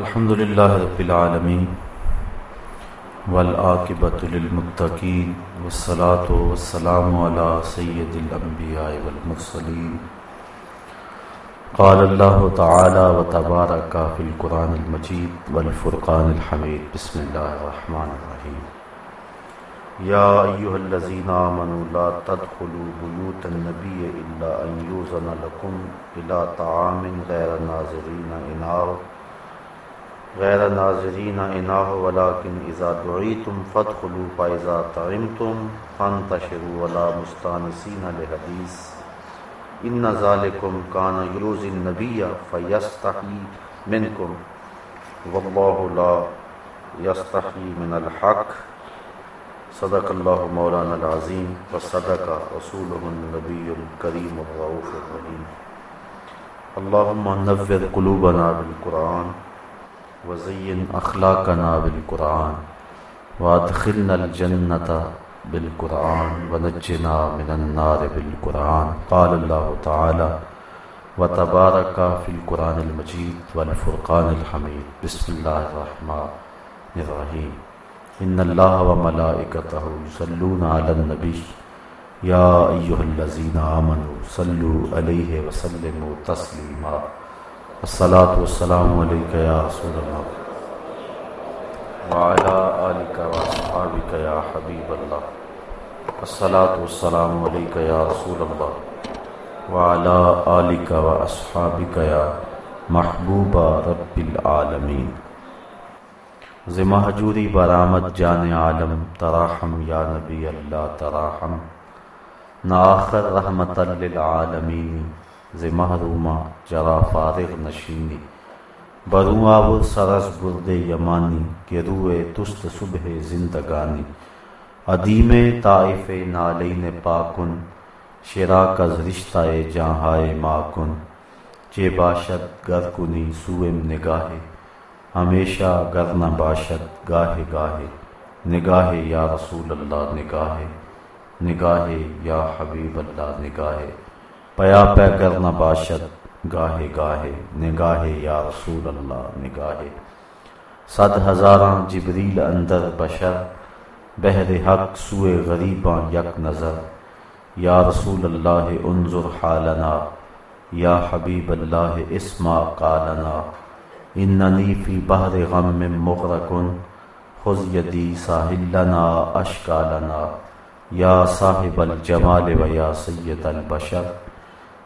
الحمد لله رب العالمين والآكبة للمتقين والصلاة والسلام على سيد الأنبياء والمرسلين قال الله تعالى وتبارك في القرآن المجيد والفرقان الحميد بسم الله الرحمن الرحيم يا أيها الذين آمنوا لا تدخلوا بيوت النبي إلا أن يوزن لكم إلى طعام غير ناظرين إنار غیر ناظرین اناہ ولیکن اذا دعیتم فادخلوا فاذا طعمتم فانتشروا ولا مستانسین لحدیث ان ذالکم کان یروز النبی فیستحی منکم واللہ لا یستحی من الحق صدق اللہ مولانا العظیم وصدق رسوله النبی الكریم الرعوف الرحیم اللہم نور قلوبنا بالقرآن وزین اخلاقنا بالقرآن وادخلنا الجنة بالقرآن ونجنا من النار بالقرآن. قال الله تعالى وتبارك في القرآن المجيد والفرقان الحميد بسم الله الرحمن الرحيم إن الله وملائكته يصلون على النبي يا أيها الذين آمنوا صلوا عليه وسلموا تسليما الصلاة والسلام عليك يا رسول الله. وعلى آلك وأصحابك يا حبيب الله. الصلاة والسلام عليك يا رسول الله. وعلى آلك وأصحابك يا محبوب رب العالمين. زمہجوری برآمد جان عالم، تراحم یا نبی اللہ، تراحم. ناخر رحمت للعالمین. ز محروما جرا فارغ نشینی۔ برو آور سرس برد یمانی کہ روئے تست صبح زندگانی۔ ادیم طائف نالین پاکن شراک از رشتہ جہائے ماکن۔ چے باشد گر کنی سوئم نگاہے ہمیشہ گر نہ باشد گاہے گاہے نگاہے یا رسول اللہ نگاہے نگاہے یا حبیب اللہ نگاہے پیا پہ کرنا باشد، گاہے گاہے، نگاہے یا رسول اللہ، نگاہے۔ صد ہزاراں جبریل اندر بشر، بہر حق سوئے غریباں یک نظر۔ یا رسول اللہ، انظر حالنا۔ یا حبیب اللہ اسما قالنا۔ اننی فی بحر غم میں مغرقن، خذ یدی ساحلنا، اشکالنا۔ یا صاحب الجمال و یا سید البشر۔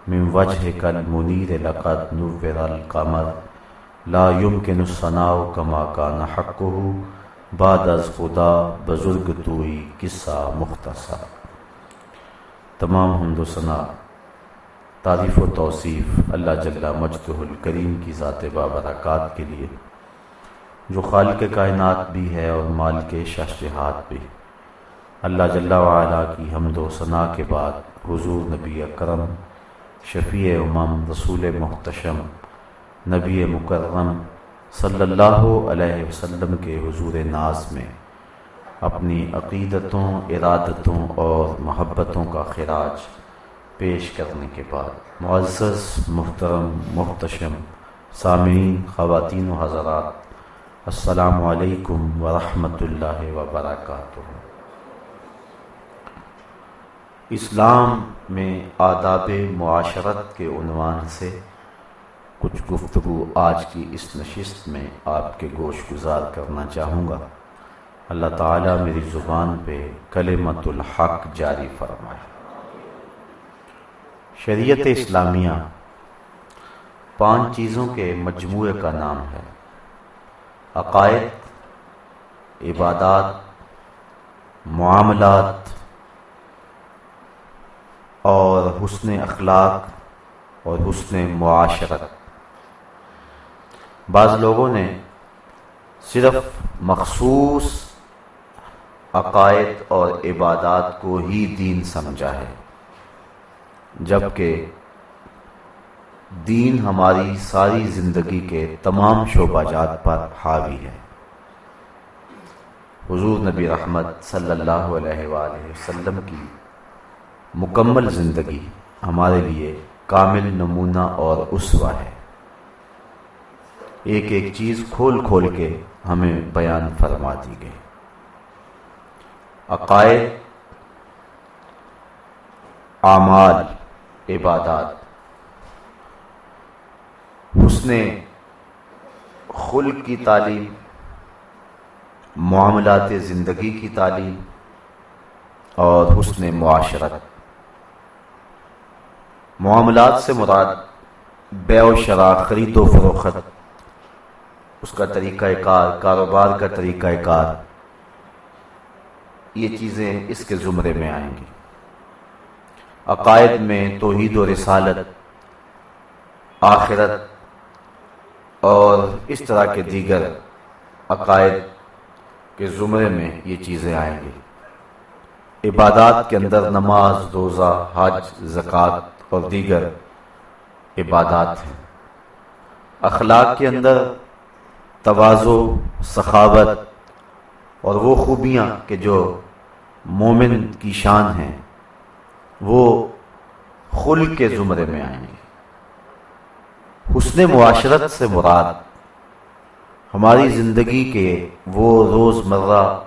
من وجہ کل منیر لقد نور القمر. لا يمكن الصناع کما کان حقه. بعد از خدا بزرگ توئی قصہ مختصر. تمام حمد و ثنا. تعریف و توصیف اللہ جل مجدہ الکریم کی ذات بابرکات کے لیے، جو خالق کائنات بھی ہے اور مال کے شہجہات بھی۔ اللہ جل وعلا کی حمد و ثنا کے بعد حضور نبی اکرم شفیع امم رسول محتشم، نبی مکرم صلی اللہ علیہ وسلم کے حضور ناز میں اپنی عقیدتوں، ارادتوں اور محبتوں کا خراج پیش کرنے کے بعد معزز، محترم، محتشم، سامعین، خواتین و حضرات، السلام علیکم ورحمۃ اللہ وبرکاتہ۔ اسلام میں آداب معاشرت کے عنوان سے کچھ گفتگو آج کی اس نشست میں آپ کے گوش گزار کرنا چاہوں گا۔ اللہ تعالیٰ میری زبان پہ کلمت الحق جاری فرمائے۔ شریعت اسلامیہ پانچ چیزوں کے مجموعے کا نام ہے۔ عقائد، عبادات، معاملات اور حسن اخلاق اور حسن معاشرت۔ بعض لوگوں نے صرف مخصوص عقائد اور عبادات کو ہی دین سمجھا ہے، جبکہ دین ہماری ساری زندگی کے تمام شعبہ جات پر حاوی ہے۔ حضور نبی رحمت صلی اللہ علیہ وآلہ وسلم کی مکمل زندگی ہمارے لیے کامل نمونہ اور اسوا ہے۔ ایک ایک چیز کھول کھول کے ہمیں بیان فرما دی گئی۔ عقائد، اعمال، عبادات۔ حسن خلق کی تعلیم، معاملات زندگی کی تعلیم اور حسن معاشرت۔ معاملات سے مراد بے و شرا خرید و فروخت۔ اس کا طریقہ کار، کاروبار کا طریقہ کار۔ یہ چیزیں اس کے زمرے میں آئیں گی۔ عقائد میں توحید و رسالت، آخرت اور اس طرح کے دیگر عقائد کے زمرے میں یہ چیزیں آئیں گی۔ عبادات کے اندر نماز، روزہ، حج، زکوٰۃ اور دیگر عبادات ہیں۔ اخلاق کے اندر توازو، سخاوت اور وہ خوبیاں کہ جو مومن کی شان ہیں، وہ خل کے زمرے میں آئیں گے۔ حسن معاشرت سے مراد ہماری زندگی کے وہ روز مرہ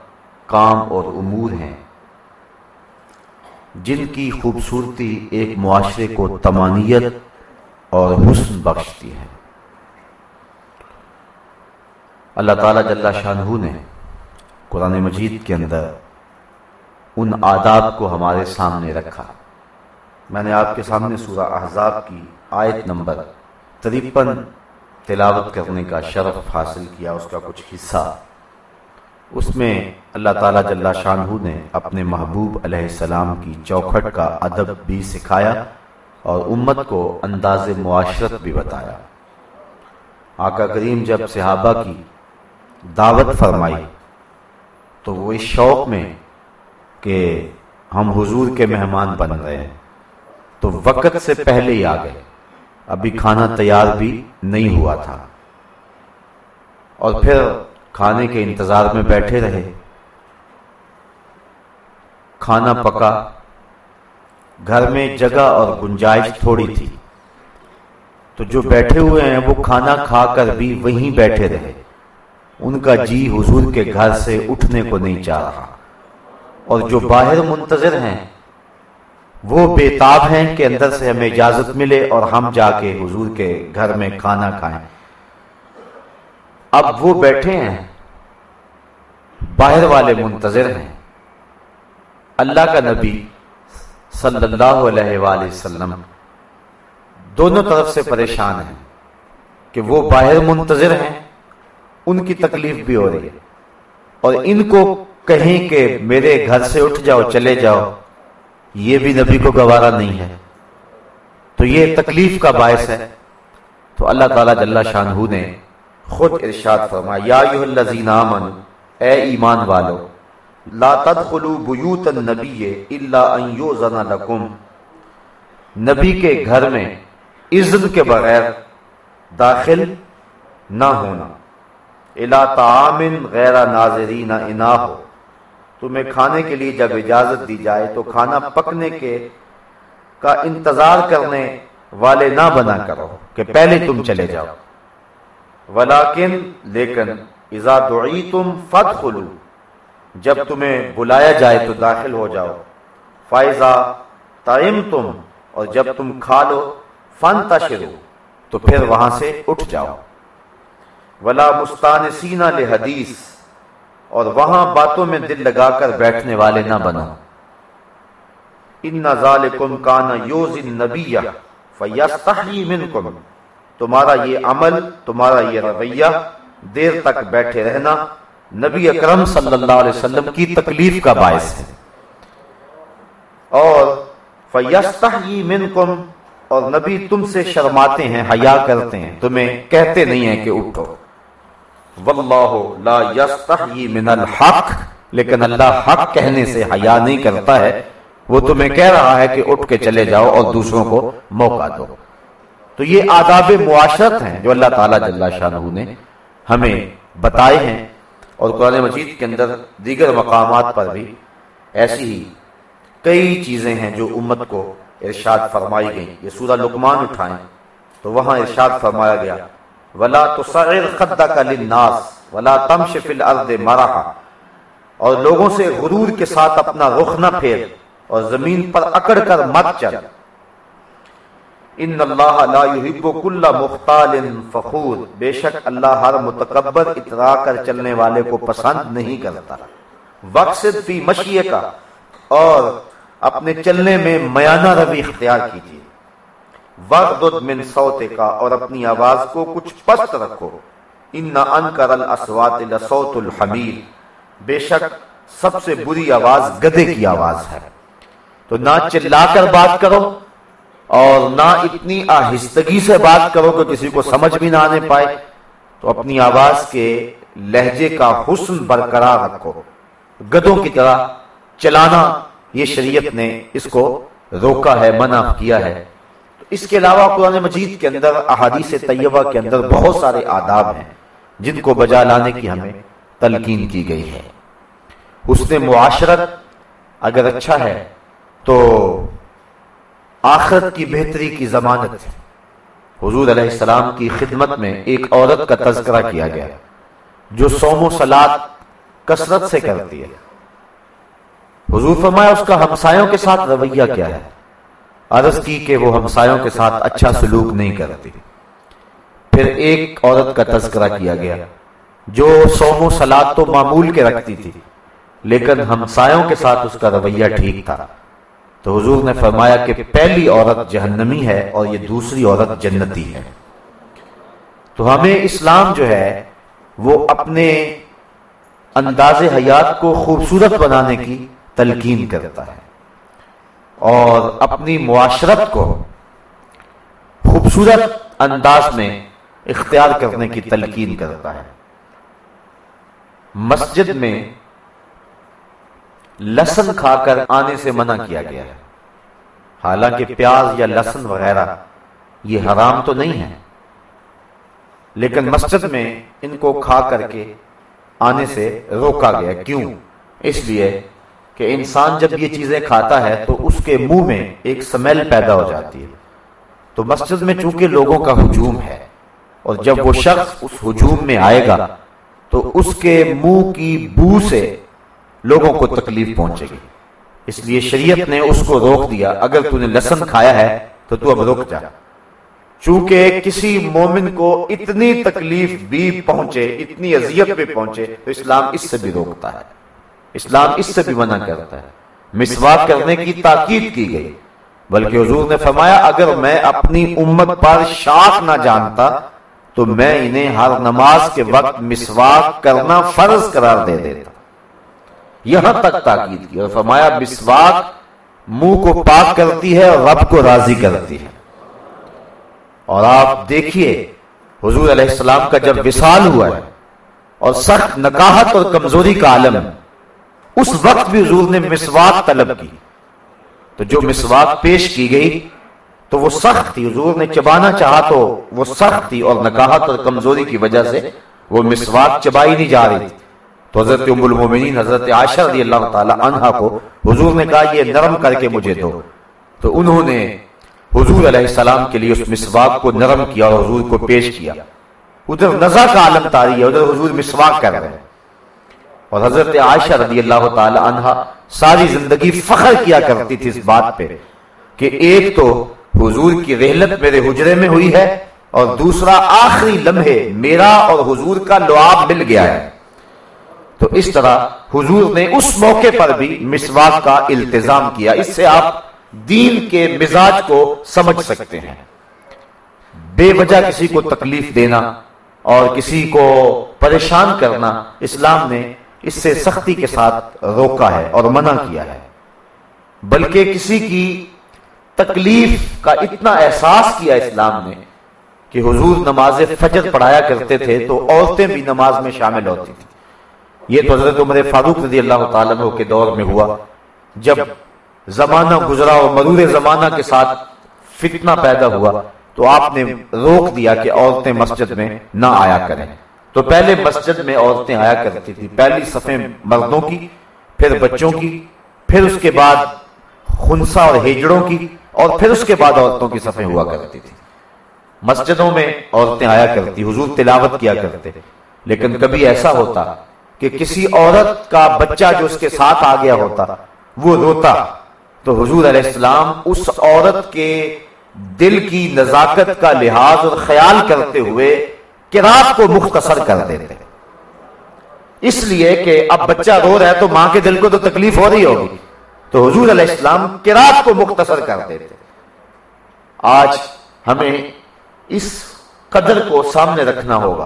کام اور امور ہیں۔ جن کی خوبصورتی ایک معاشرے کو تمانیت اور حسن بخشتی ہے۔ اللہ تعالیٰ جل شاہ نے قرآن مجید کے اندر ان آداب کو ہمارے سامنے رکھا۔ میں نے آپ کے سامنے سورہ احزاب کی آیت نمبر تریپن تلاوت کرنے کا شرف حاصل کیا، اس کا کچھ حصہ اس میں اللہ تعالیٰ جل شاہ نے اپنے محبوب علیہ السلام کی چوکھٹ کا ادب بھی سکھایا اور امت کو انداز معاشرت بھی بتایا۔ آقا کریم جب صحابہ کی دعوت فرمائی تو وہ اس شوق میں کہ ہم حضور کے مہمان بن رہے ہیں۔ تو وقت سے پہلے ہی آ گئے۔ ابھی کھانا تیار بھی نہیں ہوا تھا۔ اور پھر کھانے کے انتظار میں بیٹھے رہے۔ کھانا پکا۔ گھر میں جگہ اور گنجائش تھوڑی تھی۔ تو جو بیٹھے ہوئے ہیں، وہ کھانا کھا کر بھی وہیں بیٹھے رہے۔ ان کا جی حضور کے گھر سے اٹھنے کو نہیں چاہ رہا۔ اور جو باہر منتظر ہیں، وہ بےتاب ہیں کہ اندر سے ہمیں اجازت ملے اور ہم جا کے حضور کے گھر میں کھانا کھائیں۔ اب وہ بیٹھے ہیں۔ باہر والے منتظر ہیں۔ اللہ کا نبی صلی اللہ علیہ وآلہ وسلم دونوں طرف سے پریشان ہیں کہ وہ باہر منتظر ہیں۔ ان کی تکلیف بھی ہو رہی ہے۔ اور ان کو کہیں کہ میرے گھر سے اٹھ جاؤ چلے جاؤ۔ یہ بھی نبی کو گوارا نہیں ہے۔ تو یہ تکلیف کا باعث ہے۔ تو اللہ تعالیٰ جل شاہ نے خود ارشاد فرمایا یا اے ایمان والو، لا تدخلوا بیوت النبی الا ان یوزن لکم۔ نبی کے گھر میں اذن کے بغیر داخل نہ ہونا۔ الا طعام غیر ناظرین انا ہو۔ تمہیں کھانے کے لیے جب اجازت دی جائے تو کھانا پکنے کے کا انتظار کرنے والے نہ بنا کرو کہ پہلے تم چلے جاؤ۔ ولیکن لیکن اذا دعیتم فدخلو جب تمہیں بلایا جائے تو داخل ہو جاؤ۔ فائزہ تائم تم اور جب تم کھا لو فن تشرو تو پھر وہاں سے اٹھ جاؤ۔ ولا مستانسین لحدیث، اور وہاں باتوں میں دل لگا کر بیٹھنے والے نہ بنو۔ ان ذالکم کان یوز النبی فیستحی منکم، تمہارا یہ عمل، تمہارا یہ رویہ دیر تک بیٹھے رہنا نبی اکرم صلی اللہ علیہ وسلم کی تکلیف کا باعث ہے۔ اور فیستحی منکم اور نبی تم سے شرماتے ہیں، حیا کرتے ہیں۔ تمہیں کہتے نہیں ہیں کہ اٹھو۔ واللہ لا یستحی من الحق۔ لیکن اللہ حق کہنے سے حیا نہیں کرتا ہے۔ وہ تمہیں کہہ رہا ہے کہ اٹھ کے چلے جاؤ اور دوسروں کو موقع دو۔ تو یہ آداب معاشرت ہیں جو اللہ تعالیٰ جل شاہ نے ہمیں بتائے ہیں اور قرآن مجید کے اندر دیگر مقامات پر بھی ایسی ہی کئی چیزیں ہیں جو امت کو ارشاد فرمائی گئی یہ سورہ لکمان اٹھائیں۔ تو وہاں ارشاد فرمایا گیا، ولا تصغر خدك للناس ولا تمش في الارض مرحا۔ اور لوگوں سے غرور کے ساتھ اپنا رخ نہ پھیر اور زمین پر اکڑ کر مت چل۔ ان اللہ لا يحب كل مختال فخور۔ بے شک اللہ ہر متکبر اترا کر چلنے والے کو پسند نہیں کرتا۔ وقصد فی مشیے کا اور اپنے چلنے میں میانہ روی اختیار کیجیے۔ وقت من سوتے کا اور اپنی آواز کو کچھ پست رکھو۔ ان انکر الاسوات لصوت الحمیر بے شک سب سے بری آواز گدے کی آواز ہے۔ تو نہ چلا کر بات کرو۔ اور نہ اتنی آہستگی سے بات کرو کہ کسی کو سمجھ بھی نہ آنے پائے، تو اپنی آواز کے لہجے کا حسن برقرار رکھو۔ گدوں کی طرح چلانا، یہ شریعت نے اس کو روکا ہے، منع کیا ہے۔ اس کے علاوہ قرآن مجید کے اندر، احادیث طیبہ کے اندر بہت سارے آداب ہیں، جن کو بجا لانے کی ہمیں تلقین کی گئی ہے۔ اس نے معاشرت اگر اچھا ہے، تو آخرت کی بہتری کی ضمانت۔ حضور علیہ السلام کی خدمت میں ایک عورت کا تذکرہ کیا گیا، جو سوم و سلاد کثرت سے کرتی ہے۔ حضور فرمایا، اس کا ہمسایوں کے ساتھ رویہ کیا ہے؟ عرض کی کہ وہ ہمسایوں کے ساتھ اچھا سلوک نہیں کرتی۔ پھر ایک عورت کا تذکرہ کیا گیا، جو سوم و سلاد تو معمول کے رکھتی تھی، لیکن ہمسایوں کے ساتھ اس کا رویہ ٹھیک تھا۔ تو حضور نے فرمایا کہ پہلی عورت جہنمی ہے اور یہ دوسری عورت جنتی ہے۔ تو ہمیں اسلام جو ہے، وہ اپنے انداز حیات کو خوبصورت بنانے کی تلقین کرتا ہے۔ اور اپنی معاشرت کو خوبصورت انداز میں اختیار کرنے کی تلقین کرتا ہے۔ مسجد میں لسن کھا کر آنے سے منع کیا گیا۔ ہے حالانکہ پیاز یا لسن وغیرہ یہ حرام تو نہیں ہے لیکن مسجد میں ان کو کھا کر کے آنے سے روکا گیا۔ کیوں؟ اس لیے کہ انسان جب یہ چیزیں کھاتا ہے تو اس کے منہ میں ایک سمیل پیدا ہو جاتی ہے۔ تو مسجد میں چونکہ لوگوں کا ہجوم ہے اور جب وہ شخص اس ہجوم میں آئے گا تو اس کے منہ کی بو سے لوگوں کو تکلیف پہنچے گی۔ اس لیے شریعت نے اس کو روک دیا۔ اگر تو نے لسن کھایا ہے، تو تو اب رک جا۔ چونکہ کسی مومن کو اتنی تکلیف بھی پہنچے، اتنی اذیت بھی پہنچے، تو اسلام اس سے بھی روکتا ہے۔ اسلام اس سے بھی منع کرتا ہے۔ مسواک کرنے کی تاکید کی گئی۔ بلکہ حضور نے فرمایا، اگر میں اپنی امت پر شاخ نہ جانتا، تو میں انہیں ہر نماز کے وقت مسواک کرنا فرض قرار دے دیتا۔ یہاں تک تاکید کی اور فرمایا، مسواک منہ کو پاک کرتی ہے اور رب کو راضی کرتی ہے۔ اور آپ دیکھیے، حضور علیہ السلام کا جب وصال ہوا ہے اور سخت نکاحت اور کمزوری کا عالم، اس وقت بھی حضور نے مسواک طلب کی۔ تو جو مسواک پیش کی گئی، تو وہ سخت تھی۔ حضور نے چبانا چاہا تو وہ سخت تھی اور نکاحت اور کمزوری کی وجہ سے وہ مسواک چبائی نہیں جا رہی تھی۔ تو حضرت ام المومنین حضرت عائشہ رضی اللہ تعالی عنہ کو حضور نے کہا یہ نرم کر کے مجھے دو۔ تو انہوں نے حضور علیہ السلام کے لیے اس مسواک کو نرم کیا اور حضور کو پیش کیا۔ ادھر نزا کا عالم تاری ہے، ادھر حضور مسواک کر رہے ہیں۔ اور حضرت عائشہ رضی اللہ تعالی عنہ ساری زندگی فخر کیا کرتی تھی اس بات پہ کہ ایک تو حضور کی رحلت میرے حجرے میں ہوئی ہے اور دوسرا آخری لمحے میرا اور حضور کا لعاب مل گیا ہے۔ تو اس طرح حضور نے اس موقع پر بھی مسواک کا التزام کیا۔ اس سے آپ دین کے مزاج کو سمجھ سکتے ہیں۔ بے وجہ کسی کو تکلیف دینا اور کسی کو پریشان کرنا اسلام نے اس سے سختی کے ساتھ روکا ہے اور منع کیا ہے۔ بلکہ کسی کی تکلیف کا اتنا احساس کیا اسلام نے کہ حضور نماز فجر پڑھایا کرتے تھے تو عورتیں بھی نماز میں شامل ہوتی تھی یہ تو حضرت عمر فاروق رضی اللہ تعالیٰ کے دور میں ہوا۔ جب زمانہ گزرا اور مرور زمانہ کے ساتھ فتنہ پیدا ہوا تو آپ نے روک دیا کہ عورتیں مسجد میں نہ آیا کریں۔ تو پہلے مسجد میں عورتیں آیا کرتی تھی پہلی صفیں مردوں کی، پھر بچوں کی، پھر اس کے بعد خنسا اور ہیجڑوں کی، اور پھر اس کے بعد عورتوں کی صفیں ہوا کرتی تھی مسجدوں میں عورتیں آیا کرتی، حضور تلاوت کیا کرتے۔ لیکن کبھی ایسا ہوتا کہ کسی عورت کا بچہ جو اس کے ساتھ آ گیا ہوتا، وہ روتا۔ تو حضور علیہ السلام اس عورت کے دل کی نزاکت کا لحاظ اور خیال کرتے ہوئے کراط کو مختصر کر دیتے۔ اس لیے کہ اب بچہ رو رہا ہے تو ماں کے دل کو تو تکلیف ہو رہی ہوگی۔ تو حضور علیہ السلام کراط کو مختصر کر دیتے۔ آج ہمیں اس قدر کو سامنے رکھنا ہوگا۔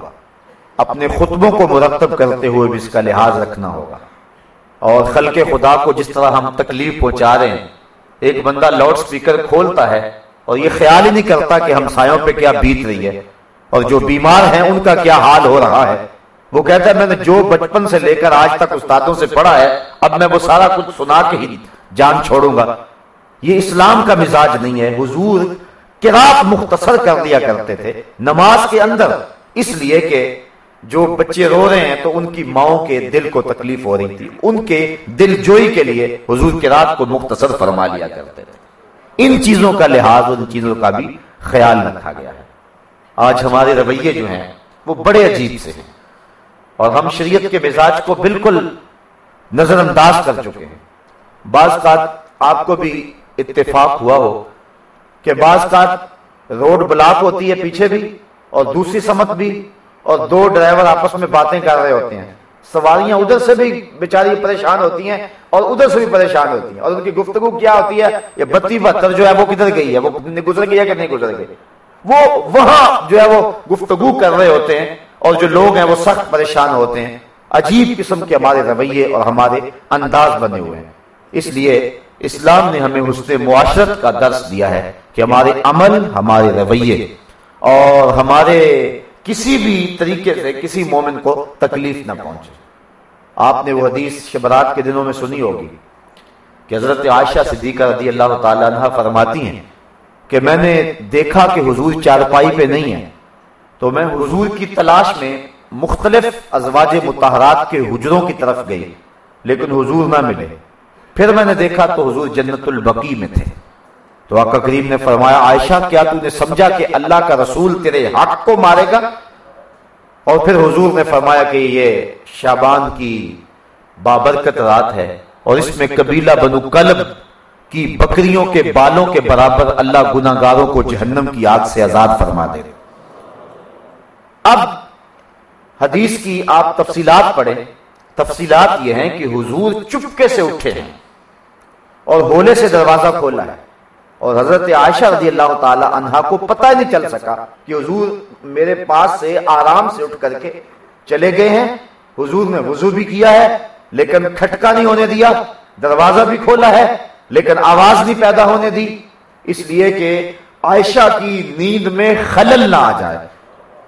اپنے خطبوں کو مرتب کرتے ہوئے بھی اس کا لحاظ رکھنا ہوگا۔ اور خلق خدا کو جس طرح ہم تکلیف پہنچا رہے ہیں، ایک بندہ لاؤڈ سپیکر کھولتا ہے اور یہ خیال ہی نہیں کرتا کہ ہم سایوں پہ کیا بیت رہی ہے۔ اور جو بیمار ہیں، ان کا کیا حال ہو رہا ہے؟ وہ کہتا ہے، میں نے جو بچپن سے لے کر آج تک استادوں سے پڑھا ہے، اب میں وہ سارا کچھ سنا کے ہی جان چھوڑوں گا۔ یہ اسلام کا مزاج نہیں ہے۔ حضور کراط مختصر کر دیا کرتے تھے، نماز کے اندر۔ اس لیے کہ جو بچے رو رہے ہیں تو ان کی ماؤں کے دل کو تکلیف ہو رہی تھی۔ ان کے دل جوئی کے لیے حضور کے رات کو مختصر فرما لیا کرتے تھے۔ ان چیزوں کا لحاظ، ان چیزوں کا بھی خیال رکھا گیا ہے۔ آج ہمارے رویے جو ہیں، وہ بڑے عجیب سے ہیں۔ اور ہم شریعت کے مزاج کو بالکل نظر انداز کر چکے ہیں۔ بعض کا آپ کو بھی اتفاق ہوا ہو کہ بعض کا روڈ بلاک ہوتی ہے پیچھے بھی اور دوسری سمت بھی اور دو ڈرائیور آپس میں باتیں کر رہے ہوتے ہیں۔ سواریاں ادھر سے بھی بیچاری پریشان ہوتی ہیں اور ادھر سے بھی پریشان ہوتی ہیں۔ اور ان کی گفتگو کیا ہوتی ہے؟ یہ بتی بہتر جو ہے وہ کدھر گئی ہے؟ وہ گزر گئی ہے کہ نہیں گزر گئی؟ وہ وہاں جو ہے وہ گفتگو کر رہے ہوتے ہیں اور جو لوگ ہیں وہ سخت پریشان ہوتے ہیں۔ عجیب قسم کے ہمارے رویے اور ہمارے انداز بنے ہوئے ہیں۔ اس لیے اسلام نے ہمیں حسن معاشرت کا درس دیا ہے کہ ہمارے عمل ہمارے رویے اور ہمارے کسی بھی طریقے سے کسی مومن کو تکلیف نہ پہنچے۔ آپ نے وہ حدیث شبرات کے دنوں میں سنی ہوگی کہ حضرت عائشہ صدیقہ رضی اللہ تعالی عنہ فرماتی ہیں کہ میں نے دیکھا کہ حضور چارپائی پہ نہیں ہے۔ تو میں حضور کی تلاش میں مختلف ازواج متحرات کے حجروں کی طرف گئی، لیکن حضور نہ ملے۔ پھر میں نے دیکھا تو حضور جنت البقی میں تھے۔ تو آقا کریم نے فرمایا، عائشہ، کیا تو نے سمجھا کہ اللہ کا رسول تیرے حق کو مارے گا؟ اور پھر حضور نے فرمایا کہ یہ شابان کی بابرکت رات ہے اور اس میں قبیلہ بنو کلب کی بکریوں کے بالوں کے برابر اللہ گناگاروں کو جہنم کی آگ سے آزاد فرما دے۔ اب حدیث کی آپ تفصیلات پڑھیں۔ تفصیلات یہ ہیں کہ حضور چپکے سے اٹھے ہیں اور ہولے سے دروازہ کھولا ہے۔ اور حضرت عائشہ رضی اللہ تعالی عنہ کو پتہ نہیں چل سکا کہ حضور میرے پاس سے آرام سے اٹھ کر کے چلے گئے ہیں۔ حضور نے وضو بھی کیا ہے، لیکن کھٹکا نہیں ہونے دیا، دروازہ بھی کھولا ہے، لیکن آواز نہیں پیدا ہونے دی۔ اس لیے کہ عائشہ کی نیند میں خلل نہ آ جائے۔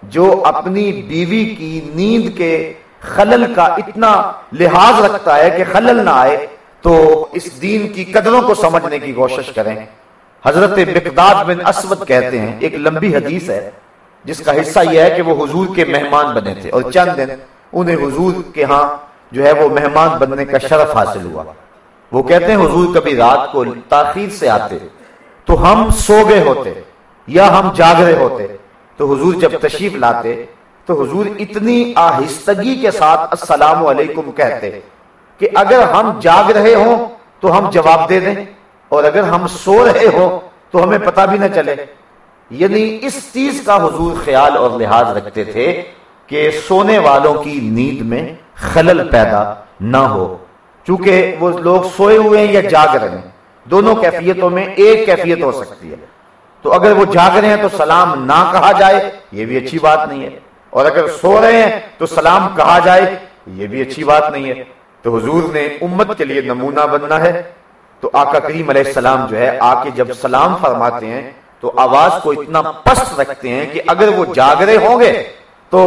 جو اپنی بیوی کی نیند کے خلل کا اتنا لحاظ رکھتا ہے کہ خلل نہ آئے، تو اس دین کی قدروں کو سمجھنے کی کوشش کریں۔ حضرت بقداد بن اسود کہتے ہیں، ایک لمبی حدیث ہے، جس کا حصہ یہ ہے کہ وہ حضور کے مہمان بنے تھے۔ اور چند دن انہیں حضور کے ہاں جو ہے وہ مہمان بننے کا شرف حاصل ہوا۔ وہ کہتے ہیں، حضور کبھی رات کو تاخیر سے آتے، تو ہم سو گئے ہوتے یا ہم جاگ رہے ہوتے۔ تو حضور جب تشریف لاتے، تو حضور اتنی آہستگی کے ساتھ السلام علیکم کہتے کہ اگر ہم جاگ رہے ہوں تو ہم جواب دے دیں۔ اور اگر ہم سو رہے ہو تو ہمیں پتہ بھی نہ چلے۔ یعنی اس چیز کا حضور خیال اور لحاظ رکھتے تھے کہ سونے والوں کی نیند میں خلل پیدا نہ ہو۔ چونکہ وہ لوگ سوئے ہوئے ہیں یا جاگ رہے ہیں، دونوں کیفیتوں میں ایک کیفیت ہو سکتی ہے۔ تو اگر وہ جاگ رہے ہیں تو سلام نہ کہا جائے، یہ بھی اچھی بات نہیں ہے۔ اور اگر سو رہے ہیں تو سلام کہا جائے، یہ بھی اچھی بات نہیں ہے۔ تو حضور نے امت کے لیے نمونہ بننا ہے۔ تو آقا کریم علیہ السلام جو ہے آ کے جب سلام فرماتے ہیں، تو آواز کو اتنا پست رکھتے ہیں کہ اگر وہ جاگ رہے ہوں گے، تو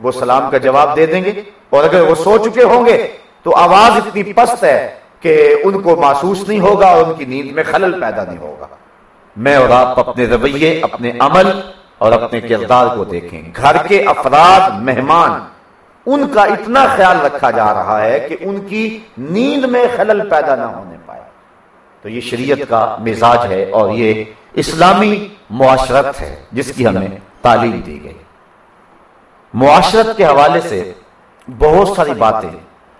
وہ سلام کا جواب دے دیں گے۔ اور اگر وہ سو چکے ہوں گے، تو آواز اتنی پست ہے کہ ان کو محسوس نہیں ہوگا اور ان کی نیند میں خلل پیدا نہیں ہوگا۔ میں اور آپ اپنے رویے، اپنے عمل اور اپنے کردار کو دیکھیں۔ گھر کے افراد، مہمان، ان کا اتنا خیال رکھا جا رہا ہے کہ ان کی نیند میں خلل پیدا نہ ہونے پائے تو یہ شریعت کا مزاج ہے اور یہ اسلامی معاشرت ہے، جس کی ہمیں تعلیم دی گئی۔ معاشرت کے حوالے سے بہت ساری باتیں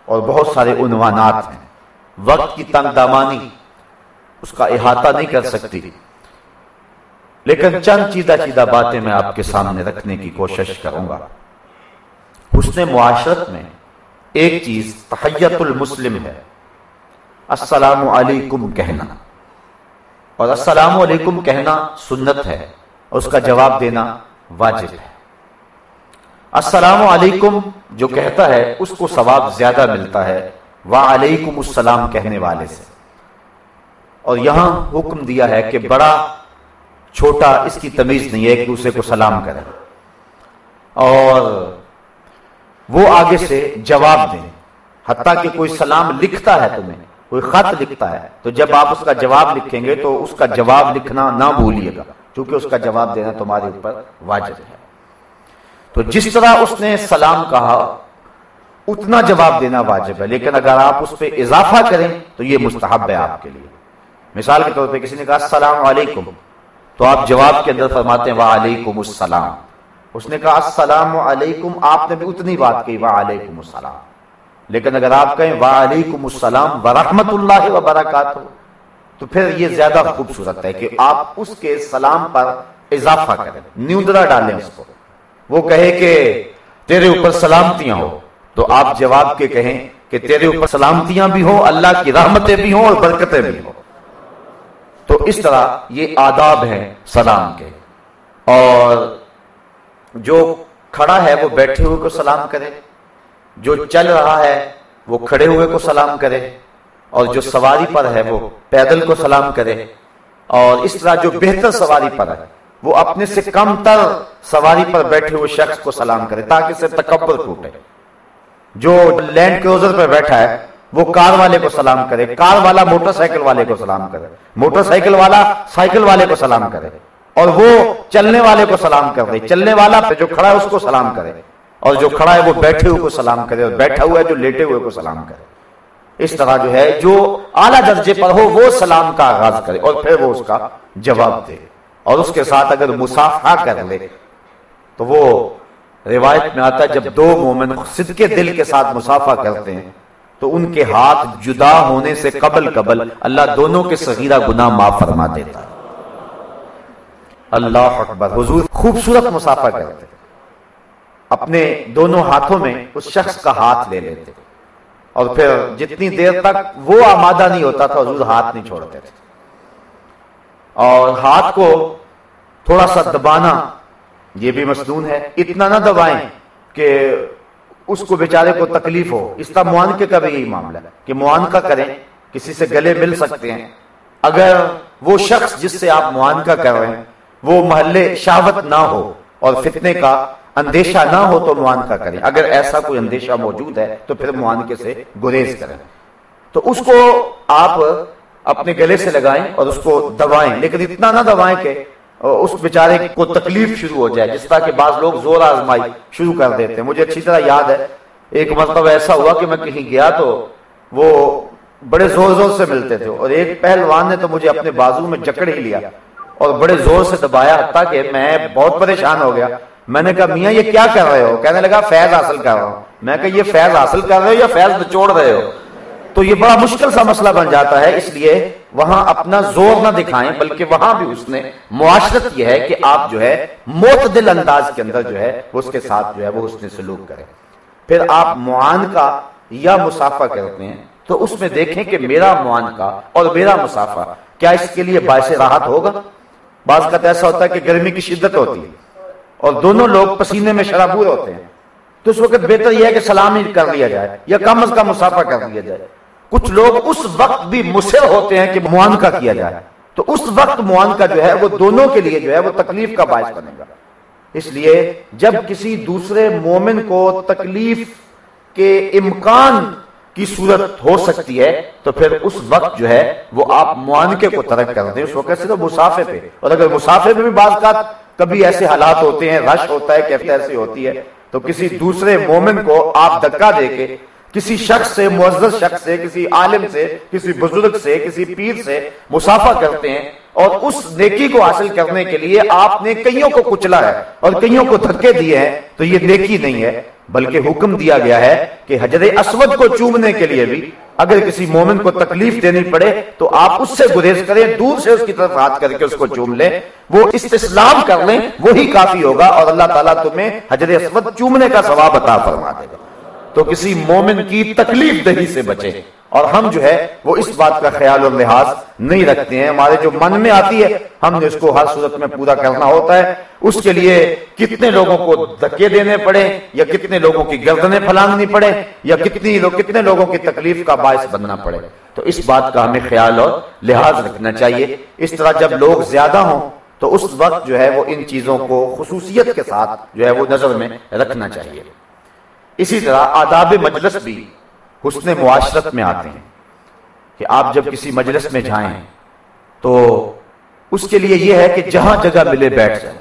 اور بہت سارے عنوانات ہیں۔ وقت کی تنگ دامانی، اس کا احاطہ نہیں کر سکتی۔ لیکن چند چیدہ چیدہ باتیں میں آپ کے سامنے رکھنے کی کوشش کروں گا۔ حسن معاشرت میں ایک چیز تحیت المسلم ہے۔ السلام علیکم کہنا۔ اور السلام علیکم کہنا سنت ہے، اس کا جواب دینا واجب ہے۔ السلام علیکم جو کہتا ہے، اس کو ثواب زیادہ ملتا ہے، وعلیکم السلام کہنے والے سے۔ اور یہاں حکم دیا ہے کہ بڑا چھوٹا اس کی تمیز نہیں ہے ایک دوسرے کو سلام کرے۔ اور وہ آگے سے جواب دیں، حتیٰ کہ کوئی سلام لکھتا ہے تمہیں۔ کوئی خط لکھتا ہے تو جب آپ اس کا جواب لکھیں گے تو اس کا جواب لکھنا نہ بھولیے گا کیونکہ اس کا جواب دینا تمہارے اوپر واجب ہے۔ تو جس طرح اس نے سلام کہا، اتنا جواب دینا واجب ہے۔ لیکن اگر آپ اس پہ اضافہ کریں تو یہ مستحب ہے آپ کے لیے۔ مثال کے طور پہ کسی نے کہا، السلام علیکم۔ تو آپ جواب کے اندر فرماتے ہیں، وعلیکم السلام۔ اس نے کہا، السلام علیکم، آپ نے بھی اتنی بات کہی، وعلیکم السلام۔ لیکن اگر آپ کہیں وعلیکم السلام ورحمت اللہ وبرکاتہ، تو پھر یہ زیادہ خوبصورت ہے کہ آپ اس کے سلام پر اضافہ کریں نیودرا ڈالیں اس کو۔ وہ کہے کہ تیرے اوپر سلامتیاں ہو تو آپ جواب کے کہیں کہ تیرے اوپر سلامتیاں بھی ہوں، اللہ کی رحمتیں بھی ہوں اور برکتیں بھی ہوں۔ تو اس طرح یہ آداب ہیں سلام کے۔ اور جو کھڑا ہے وہ بیٹھے ہوئے کو سلام کرے۔ جو چل رہا ہے، وہ کھڑے ہوئے کو سلام کرے، اور جو سواری پر ہے، وہ پیدل کو سلام کرے۔ اور اس طرح جو بہتر سواری پر ہے، وہ اپنے سے کم تر سواری پر بیٹھے ہوئے شخص کو سلام کرے، تاکہ اسے تکبر ٹوٹے۔ جو لینڈ کروزر پہ بیٹھا ہے، وہ کار والے کو سلام کرے، کار والا موٹر سائیکل والے کو سلام کرے، موٹر سائیکل والا سائیکل والے کو سلام کرے۔ اور وہ چلنے والے کو سلام کر چلنے والا جو کھڑا ہے، اس کو سلام کرے۔ اور جو کھڑا ہے وہ بیٹھے ہوئے کو سلام کرے اور بیٹھا ہوا ہے جو لیٹے ہوئے کو سلام کرے۔ اس طرح جو ہے جو اعلیٰ درجے پر ہو وہ سلام کا آغاز کرے اور پھر وہ اس کا جواب دے۔ اور اس کے ساتھ اگر مسافہ کر لے تو وہ روایت میں آتا ہے جب دو مومن صدقے دل کے ساتھ مسافہ کرتے ہیں تو ان کے ہاتھ جدا ہونے سے قبل قبل اللہ دونوں کے صغیرہ گناہ معاف فرما دیتا اللہ اکبر۔ حضور خوبصورت مسافہ کرتے اپنے دونوں ہاتھوں میں اس شخص کا ہاتھ لے لیتے اور پھر جتنی دیر تک وہ آمادہ نہیں ہوتا تھا، حضور ہاتھ نہیں چھوڑتے تھے۔ اور ہاتھ کو تھوڑا سا دبانا یہ بھی مصنون ہے۔ اتنا نہ دبائیں کہ اس کو بیچارے کو تکلیف ہو۔ اس کا معانقے کا بھی یہی معاملہ ہے کہ معانقہ کریں، کسی سے گلے مل سکتے ہیں۔ اگر وہ شخص جس سے آپ معانقہ کر رہے ہیں، وہ محلے شاوت نہ ہو اور فتنے کا اندیشہ نہ ہو تو معانقہ کریں۔ اگر ایسا کوئی اندیشہ موجود ہے تو پھر معانقے سے گریز کریں۔ تو اس کو آپ اپنے گلے سے لگائیں اور اس کو دبائیں۔ لیکن اتنا نہ دبائیں کہ اس بیچارے کو تکلیف شروع ہو جائے، جس طرح کہ بعض لوگ زور آزمائی شروع کر دیتے ہیں۔ مجھے اچھی طرح یاد ہے، ایک مرتبہ ایسا ہوا کہ میں کہیں گیا تو وہ بڑے زور زور سے ملتے تھے۔ اور ایک پہلوان نے تو مجھے اپنے بازو میں جکڑ ہی لیا اور بڑے زور سے دبایا حتیٰ کہ میں بہت پریشان ہو گیا۔ میں نے کہا، میاں، یہ کیا کر رہے ہو؟ کہنے لگا، فیض حاصل کر رہا ہوں. میں کہا، یہ فیض حاصل کر رہے ہو یا فیض نچوڑ رہے ہو؟ تو یہ بڑا مشکل سا مسئلہ بن جاتا ہے، اس لیے وہاں اپنا زور نہ دکھائیں، بلکہ وہاں بھی اس نے معاشرت یہ ہے کہ آپ جو ہے، معتدل انداز کے اندر جو ہے، اس کے ساتھ جو ہے، وہ اس نے سلوک کریں پھر آپ معان کا یا مسافہ کرتے ہیں، تو اس میں دیکھیں کہ میرا معان کا اور میرا مسافہ، کیا اس کے لیے باعث راحت ہوگا؟ بعض کا ایسا ہوتا ہے کہ گرمی کی شدت ہوتی ہے۔ اور دونوں لوگ پسینے میں شرابور ہوتے ہیں۔ تو اس وقت بہتر یہ ہے کہ سلامی کر لیا جائے یا کم از کم مسافہ کر لیا جائے۔ کچھ لوگ اس وقت بھی مصر ہوتے ہیں کہ معانقہ کیا جائے۔ تو اس وقت معانقہ جو ہے وہ دونوں کے لیے جو ہے وہ تکلیف کا باعث بنے گا۔ اس لیے جب کسی دوسرے مومن کو تکلیف کے امکان کی صورت ہو سکتی ہے، تو پھر اس وقت جو ہے وہ آپ معانقے کو ترک کر دیں اس وقت سے تو مسافے پہ۔ اور اگر مسافے پہ بھی بعض کا کبھی ایسے حالات ہوتے ہیں، رش ہوتا ہے، کیفیت ایسی ہوتی ہے، تو کسی دوسرے مومن کو آپ دکا دے کے، کسی شخص سے، معزز شخص سے، کسی عالم سے، کسی بزرگ سے، کسی پیر سے مسافہ کرتے ہیں اور اس نیکی کو حاصل کرنے کے لیے آپ نے کئیوں کو کچلا ہے اور کئیوں کو دھکے دیے ہیں، تو یہ نیکی نہیں ہے، بلکہ حکم دیا گیا ہے کہ حجر اسود کو چومنے کے لیے بھی اگر کسی مومن کو تکلیف دینی پڑے تو آپ اس سے گریز کریں، دور سے اس کی طرف ہاتھ کر کے اس کو چوم لیں۔ وہ استسلام کر لیں، وہی کافی ہوگا اور اللہ تعالیٰ تمہیں حجر اسود چومنے کا ثواب عطا فرما دے گا۔ تو کسی مومن کی تکلیف دہی سے بچے۔ اور ہم جو ہے وہ اس بات کا خیال اور لحاظ نہیں رکھتے ہیں۔ ہمارے جو من میں آتی ہے، ہم نے اس کو ہر صورت میں پورا کرنا ہوتا ہے۔ اس کے لیے کتنے لوگوں کو دھکے دینے پڑے یا کتنے لوگوں کی گردنیں پھلانگنی پڑے یا کتنی کتنے لوگوں کی تکلیف کا باعث بننا پڑے۔ تو اس بات کا ہمیں خیال اور لحاظ رکھنا چاہیے۔ اس طرح جب لوگ زیادہ ہوں، تو اس وقت جو ہے وہ ان چیزوں کو خصوصیت کے ساتھ جو ہے وہ نظر میں رکھنا چاہیے۔ اسی طرح آداب مجلس بھی حسن معاشرت میں آتے ہیں کہ آپ جب کسی مجلس میں جائیں تو اس کے لیے یہ ہے کہ جہاں جگہ ملے بیٹھ جائیں۔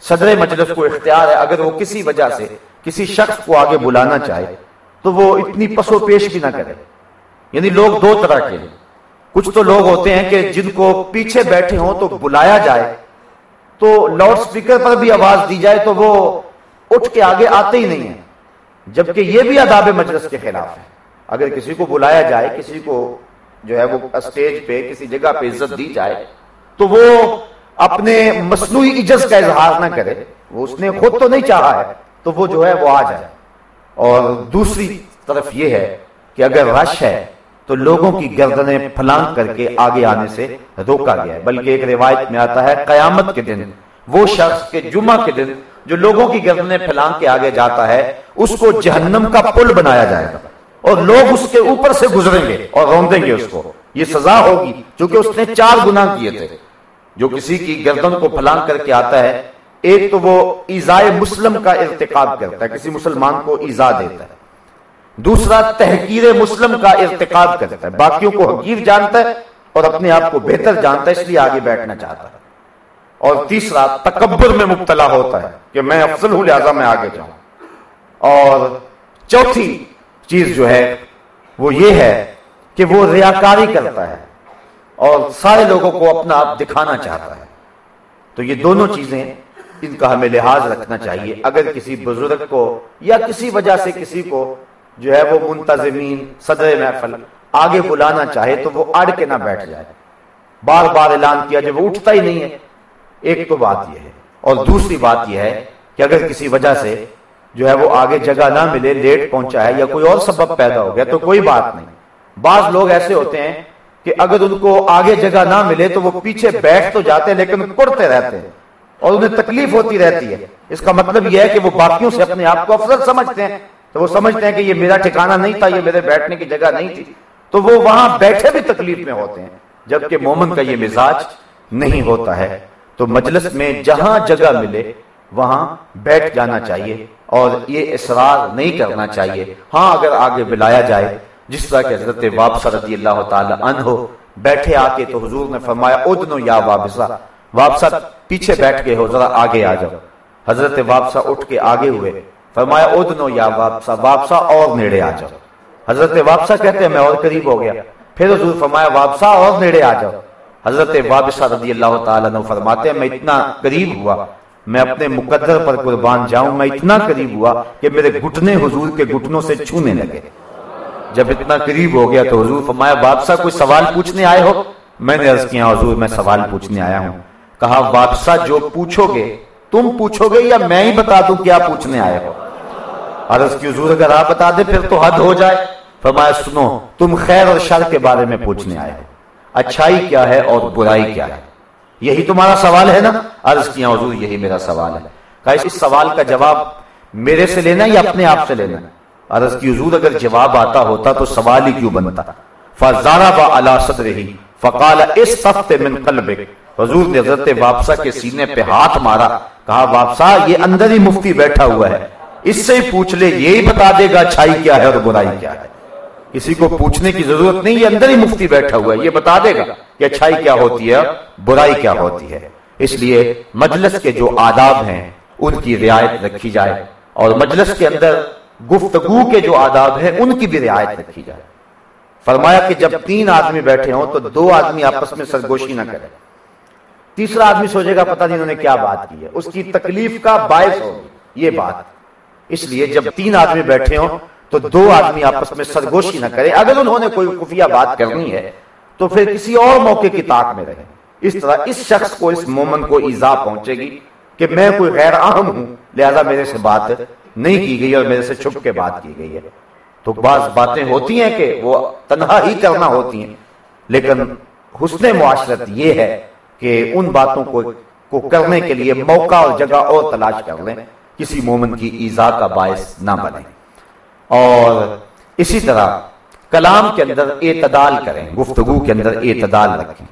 صدر مجلس کو اختیار ہے، اگر وہ کسی وجہ سے کسی شخص کو آگے بلانا چاہے تو وہ اتنی پسو پیش بھی نہ کرے۔ یعنی لوگ دو طرح کے کچھ تو لوگ ہوتے ہیں کہ جن کو پیچھے بیٹھے ہوں تو بلایا جائے، تو لاؤڈ سپیکر پر بھی آواز دی جائے تو وہ اٹھ کے آگے آتے ہی نہیں ہیں۔ جبکہ یہ بھی آداب مجلس کے خلاف ہے۔ اگر کسی کو بلایا جائے کسی کو جو ہے وہ اسٹیج پہ کسی جگہ پہ عزت دی جائے تو وہ اپنے مصنوعی عجز کا اظہار نہ کرے وہ اس نے خود تو نہیں چاہا ہے تو وہ جو ہے وہ آ جائے۔ اور دوسری طرف یہ ہے کہ اگر رش ہے تو لوگوں کی گردنیں پھلانگ کر کے آگے آنے سے روکا گیا ہے۔ بلکہ ایک روایت میں آتا ہے قیامت کے دن وہ شخص کے جمعہ کے دن جو لوگوں کی گردنیں پھلانگ کے آگے جاتا ہے، اس کو جہنم کا پل بنایا جائے گا۔ اور لوگ اس کے اوپر سے گزریں گے اور روندیں گے اس کو۔ یہ سزا ہوگی، چونکہ اس نے چار گناہ کیے تھے۔ جو کسی کی گردن کو پھلانگ کر کے آتا ہے، ایک تو وہ ایزائے مسلم کا ارتقاب کرتا ہے، کسی مسلمان کو ایزا دیتا ہے۔ دوسرا، تحقیر مسلم کا ارتقاب کرتا ہے۔ باقیوں کو حقیر جانتا ہے اور اپنے آپ کو بہتر جانتا ہے، اس لیے آگے بیٹھنا چاہتا ہے۔ اور تیسرا تکبر میں مبتلا ہوتا ہے کہ میں افضل ہوں، لہذا میں آگے جاؤں۔ اور چوتھی چیز جو ہے، وہ یہ ہے کہ وہ ریاکاری کرتا ہے اور سارے لوگوں کو اپنا آپ دکھانا چاہتا ہے۔ تو یہ دونوں چیزیں ان کا ہمیں لحاظ رکھنا چاہیے۔ اگر کسی بزرگ کو یا کسی وجہ سے کسی کو جو ہے وہ منتظمین، صدر محفل آگے بلانا چاہے تو وہ اڑ کے نہ بیٹھ جائے۔ بار بار اعلان کیا، جب وہ اٹھتا ہی نہیں ہے ایک تو بات یہ ہے اور دوسری بات یہ ہے کہ اگر کسی وجہ سے جو ہے وہ آگے جگہ نہ ملے، لیٹ پہنچا ہے یا کوئی اور سبب پیدا ہو گیا تو کوئی بات نہیں۔ بعض لوگ ایسے ہوتے ہیں کہ اگر ان کو آگے جگہ نہ ملے تو وہ پیچھے بیٹھ تو جاتے ہیں لیکن کڑتے رہتے ہیں اور انہیں تکلیف ہوتی رہتی ہے۔ اس کا مطلب یہ ہے کہ وہ باقیوں سے اپنے آپ کو افضل سمجھتے ہیں۔ تو وہ سمجھتے ہیں کہ یہ میرا ٹھکانہ نہیں تھا، یہ میرے بیٹھنے کی جگہ نہیں تھی۔ تو وہ وہاں بیٹھے بھی تکلیف میں ہوتے ہیں، جبکہ مومن کا یہ مزاج نہیں ہوتا ہے۔ تو مجلس میں جہاں جگہ ملے، وہاں بیٹھ جانا چاہیے اور یہ اصرار نہیں کرنا چاہیے۔ ہاں اگر آگے بلایا جائے، جس طرح کہ حضرت واپس رضی اللہ تعالی عنہ بیٹھے آ کے تو حضور نے فرمایا ادنو یا واپسا واپسا پیچھے بیٹھ گئے ہو، ذرا آگے آ جاؤ۔ حضرت واپسا اٹھ کے آگے ہوئے۔ فرمایا ادنو یا واپسا واپسا اور نیڑے آ جاؤ۔ حضرت واپسا کہتے ہیں، میں اور قریب ہو گیا۔ پھر حضور فرمایا واپسا اور نیڑے آ جاؤ۔ حضرت وابسہ رضی اللہ تعالیٰ نے فرماتے ہیں، میں اتنا قریب ہوا، میں اپنے مقدر پر قربان جاؤں، میں اتنا قریب ہوا کہ میرے گھٹنے حضور کے گھٹنوں سے چھونے لگے۔ جب اتنا قریب ہو گیا تو حضور فرمایا بادشاہ کوئی سوال پوچھنے آئے ہو؟ میں نے عرض کیا، حضور میں سوال پوچھنے آیا ہوں۔ کہا بادشاہ جو پوچھو گے، تم پوچھو گے یا میں ہی بتا دوں کیا پوچھنے آئے ہو؟ عرض کی، حضور اگر آپ بتا دیں، پھر تو حد ہو جائے۔ فرمایا، سنو، تم خیر اور شر کے بارے میں پوچھنے آئے ہو۔ اچھائی کیا ہے اور برائی کیا ہے؟ یہی تمہارا سوال ہے نا؟ عرض کیا حضور، یہی میرا سوال ہے۔ کہا اس سوال کا جواب میرے سے لینا یا اپنے آپ سے لینا؟ عرض کی حضور، اگر جواب آتا ہوتا تو سوال ہی کیوں بنتا؟ فزارا با اللہ صدر فقال اس تخت من قلبک حضور نے حضرت واپسا کے سینے پہ ہاتھ مارا۔ کہا واپسا یہ اندر ہی مفتی بیٹھا ہوا ہے۔ اس سے ہی پوچھ لے، یہی بتا دے گا اچھائی کیا ہے اور برائی کیا ہے۔ کسی کو پوچھنے کی ضرورت نہیں، یہ اندر ہی مفتی بیٹھا ہوا ہے، یہ بتا دے گا کہ اچھائی کیا ہوتی ہے، برائی کیا ہوتی ہے۔ اس لیے مجلس کے جو آداب ہیں، ان کی رعایت رکھی جائے اور مجلس کے اندر گفتگو کے جو آداب ہیں، ان کی بھی رعایت رکھی جائے۔ فرمایا کہ جب تین آدمی بیٹھے ہوں تو دو آدمی آپس میں سرگوشی نہ کرے تیسرا آدمی سوچے گا، پتہ نہیں انہوں نے کیا بات کی ہے۔ اس کی تکلیف کا باعث ہوگی، یہ بات۔ اس لیے جب تین آدمی بیٹھے ہوں تو دو آدمی آپس میں سرگوشی نہ کرے اگر انہوں نے کوئی خفیہ بات کرنی ہے، تو پھر کسی اور موقع کی طاق میں رہے اس طرح اس شخص کو، اس مومن کو ایزا پہنچے گی کہ میں کوئی غیر عام ہوں، لہذا میرے سے بات نہیں کی گئی اور میرے سے چھپ کے بات کی گئی ہے۔ تو بعض باتیں ہوتی ہیں کہ وہ تنہا ہی کرنا ہوتی ہیں، لیکن حسن معاشرت یہ ہے کہ ان باتوں کو کو کرنے کے لیے موقع اور جگہ اور تلاش کر لیں، کسی مومن کی ایزا کا باعث نہ بنے۔ اور اسی طرح کلام کے اندر اعتدال کریں، گفتگو کے اندر اعتدال رکھیں۔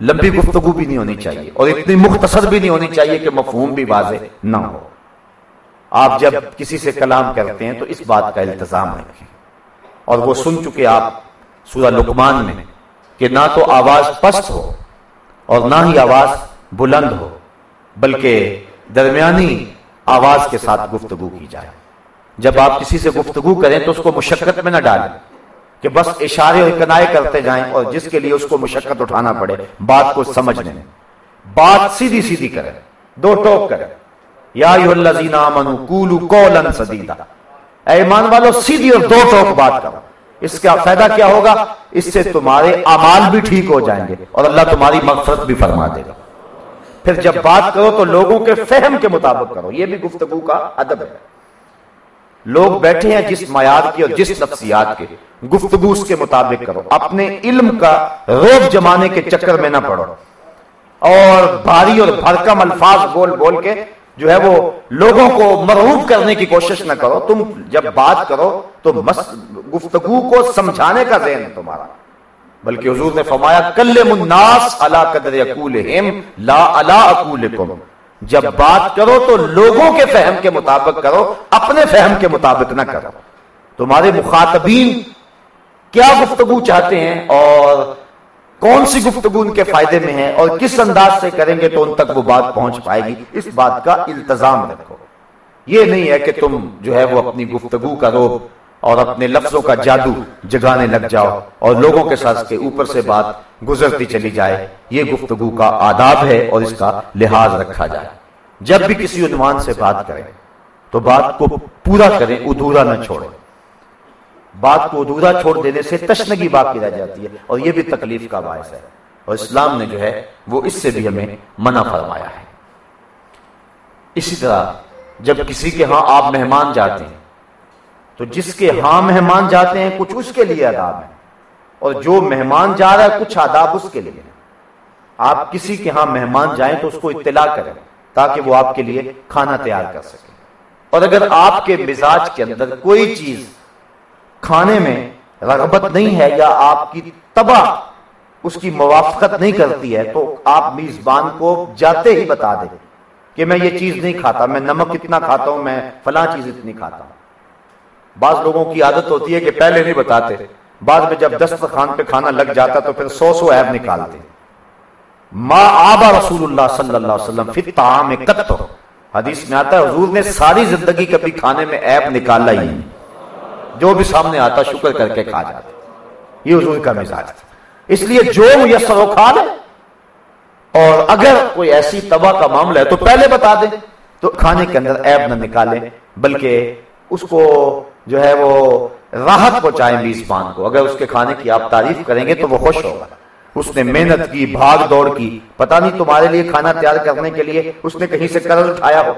لمبی گفتگو بھی نہیں ہونی چاہیے اور اتنی مختصر بھی نہیں ہونی چاہیے کہ مفہوم بھی واضح نہ ہو۔ آپ جب کسی سے کلام کرتے ہیں تو اس بات کا التظام رکھیں۔ اور وہ سن چکے آپ سورہ لکمان میں کہ نہ تو آواز پست ہو اور نہ ہی آواز بلند ہو، بلکہ درمیانی آواز کے ساتھ گفتگو کی جائے۔ جب آپ کسی سے گفتگو کریں تو اس کو مشقت میں نہ ڈالیں کہ بس اشارے اور کنائے کرتے جائیں اور جس کے لیے اس کو مشقت اٹھانا پڑے، بات کو سمجھنے میں۔ بات سیدھی سیدھی کرے دو ٹوک کرے یا اے ایمان والو، سیدھی اور دو ٹوک بات کرو۔ اس کا فائدہ کیا ہوگا؟ اس سے تمہارے اعمال بھی ٹھیک ہو جائیں گے اور اللہ تمہاری مغفرت بھی فرما دے گا۔ پھر جب بات کرو تو لوگوں کے فہم کے مطابق کرو۔ یہ بھی گفتگو کا ادب ہے۔ لوگ بیٹھے ہیں جس معیار کی اور جس نفسیات کے گفتگو اس کے مطابق کرو۔ اپنے علم کا روب جمانے کے چکر میں نہ پڑو۔ اور بھاری اور بھرکم الفاظ بول بول کے جو ہے وہ لوگوں کو مرحوب کرنے کی کوشش نہ کرو۔ تم جب بات کرو تو گفتگو کو سمجھانے کا ذہن ہے تمہارا۔ بلکہ حضور نے فرمایا، کلم الناس علی قدر اقولہم لا علی اقولکم۔ جب بات کرو تو لوگوں کے فہم کے مطابق کرو، اپنے فہم کے مطابق نہ کرو۔ تمہارے مخاطبین کیا گفتگو چاہتے ہیں اور کون سی گفتگو ان کے فائدے میں ہے اور کس انداز سے کریں گے تو ان تک وہ بات پہنچ پائے گی؟ اس بات کا التظام رکھو۔ یہ نہیں ہے کہ تم جو ہے وہ اپنی گفتگو کا روپ اور اپنے لفظوں کا جادو جگانے لگ جاؤ اور لوگوں کے ساتھ کے اوپر سے بات گزرتی چلی جائے۔ یہ گفتگو کا آداب ہے اور اس کا لحاظ رکھا جائے۔ جب بھی کسی عنوان سے بات کریں تو بات کو پورا کریں، ادھورا نہ چھوڑیں۔ بات کو ادھورا چھوڑ دینے سے تشنگی باقی رہ جاتی ہے اور یہ بھی تکلیف کا باعث ہے۔ اور اسلام نے جو ہے وہ اس سے بھی ہمیں منع فرمایا ہے۔ اسی طرح جب کسی کے ہاں آپ مہمان جاتے ہیں تو جس کے ہاں مہمان جاتے ہیں، کچھ اس کے لیے آداب ہے اور جو مہمان جا رہا ہے، کچھ آداب اس کے لیے آپ کسی کے ہاں مہمان جائیں تو اس کو اطلاع کریں تاکہ وہ آپ کے لیے کھانا تیار کر سکے۔ اور اگر آپ کے مزاج کے اندر کوئی چیز کھانے میں رغبت نہیں ہے یا آپ کی تباہ اس کی موافقت نہیں کرتی ہے، تو آپ میزبان کو جاتے ہی بتا دیں کہ میں یہ چیز نہیں کھاتا، میں نمک اتنا کھاتا ہوں، میں فلاں چیز اتنی کھاتا ہوں۔ بعض لوگوں کی عادت ہوتی ہے کہ پہلے نہیں بتاتے، بعد میں جب دسترخوان پہ کھانا لگ جاتا تو پھر سو سو عیب نکالتے۔ ما آبا رسول اللہ صلی اللہ علیہ وسلم پھر تعام کت حدیث میں آتا ہے، حضور نے ساری زندگی کبھی کھانے میں عیب نکالا ہی نہیں۔ جو بھی سامنے آتا، شکر کر کے کھا جاتا۔ یہ حضور کا مزاج تھا۔ اس لیے جو میسر ہو کھا لے۔ اور اگر کوئی ایسی تباہ کا معاملہ ہے تو پہلے بتا دیں تو کھانے کے اندر عیب نہ نکالیں بلکہ اس کو جو ہے وہ راحت پہنچائے میزبان کو۔ اگر اس کے کھانے کی آپ تعریف کریں گے تو وہ خوش ہوگا۔ اس نے محنت کی، بھاگ دوڑ کی۔ پتا نہیں تمہارے لیے کھانا تیار کرنے کے لیے اس نے کہیں سے کرل اٹھایا ہو۔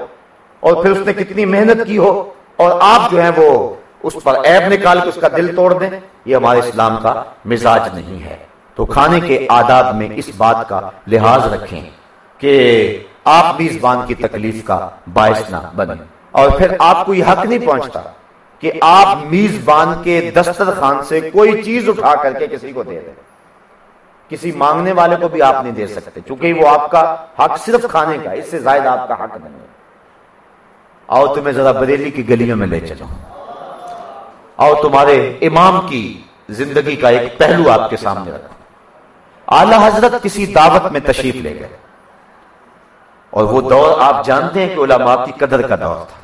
اور پھر اس نے کتنی محنت کی ہو۔ اور آپ جو ہے وہ اس پر عیب نکال کے اس کا دل توڑ دیں۔ یہ ہمارے اسلام کا مزاج نہیں ہے۔ تو کھانے کے آداب میں اس بات کا لحاظ رکھیں کہ آپ میزبان کی تکلیف کا باعث نہ بنے اور پھر آپ کو یہ حق نہیں پہنچتا کہ آپ میزبان کے دسترخوان سے کوئی چیز اٹھا کر کے کسی کو دے دیں۔ کسی مانگنے والے کو بھی آپ نہیں دے سکتے، چونکہ وہ آپ کا حق صرف کھانے کا اس سے زائد آپ کا حق نہیں ہے۔ آؤ تمہیں ذرا بریلی کی گلیوں میں لے چلو۔ آؤ تمہارے امام کی زندگی کا ایک پہلو آپ کے سامنے رکھو۔ اعلی حضرت کسی دعوت میں تشریف لے گئے۔ اور وہ دور آپ جانتے ہیں کہ علماء کی قدر کا دور تھا۔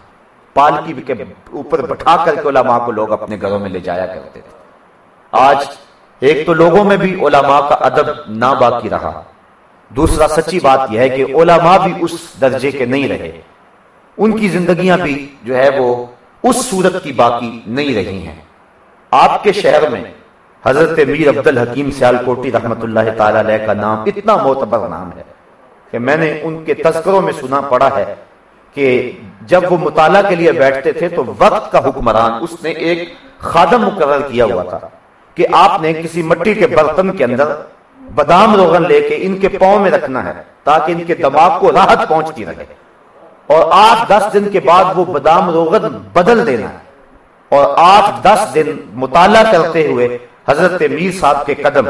پالکی کے اوپر بٹھا کر کے علماء کو لوگ اپنے گھروں میں لے جایا کرتے تھے۔ آج ایک تو لوگوں میں بھی علماء کا ادب نہ باقی رہا۔ دوسرا سچی بات یہ ہے کہ علماء بھی اس درجے کے نہیں رہے۔ ان کی زندگیاں بھی جو ہے وہ اس صورت کی باقی نہیں رہی ہیں۔ آپ کے شہر میں حضرت میر عبد الحکیم سیال کوٹی رحمت اللہ تعالی علیہ کا نام اتنا معتبر نام ہے کہ میں نے ان کے تذکروں میں سنا پڑا ہے کہ جب وہ مطالعہ کے لیے بیٹھتے تھے تو وقت کا حکمران اس نے ایک خادم مقرر کیا ہوا تھا کہ آپ نے کسی مٹی کے برتن کے اندر بادام روغن لے کے ان کے پاؤں میں رکھنا ہے تاکہ ان کے دماغ کو راحت پہنچتی رہے اور آٹھ دس دن کے بعد وہ بادام روغن بدل دینا ہے اور آٹھ دس دن مطالعہ کرتے ہوئے حضرت میر صاحب کے قدم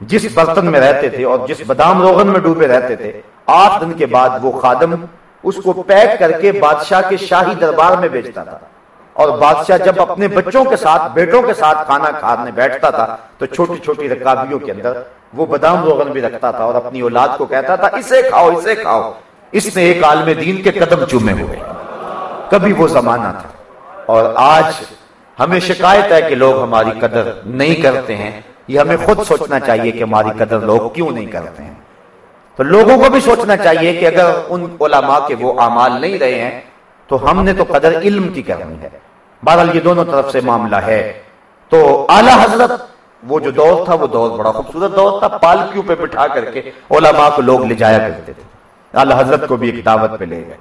جس برتن میں رہتے تھے اور جس بادام روغن میں ڈوبے رہتے تھے، آٹھ دن کے بعد وہ خادم اس کو پیک کر کے بادشاہ کے شاہی دربار میں بیچتا تھا۔ اور بادشاہ جب اپنے بچوں کے ساتھ، بیٹوں کے ساتھ کھانا کھانے بیٹھتا تھا، تو چھوٹی چھوٹی رکابیوں کے اندر وہ بادام روغن بھی رکھتا تھا اور اپنی اولاد کو کہتا تھا، اسے کھاؤ اسے کھاؤ۔ اس نے ایک عالم دین کے قدم چومے ہوئے۔ کبھی وہ زمانہ تھا۔ اور آج ہمیں شکایت ہے کہ لوگ ہماری قدر نہیں کرتے ہیں۔ یہ ہمیں خود سوچنا چاہیے کہ ہماری قدر لوگ کیوں نہیں کرتے ہیں۔ تو لوگوں کو بھی سوچنا چاہیے کہ اگر ان علماء کے وہ اعمال نہیں رہے ہیں تو ہم نے تو قدر علم کی کرنی ہے۔ بہرحال یہ دونوں طرف سے معاملہ ہے۔ تو اعلی حضرت وہ جو دور تھا وہ دور بڑا خوبصورت دور تھا پالکیوں پہ بٹھا کر کے علماء کو لوگ لے جایا کرتے تھے۔ اعلی حضرت کو بھی ایک دعوت پہ لے گئے۔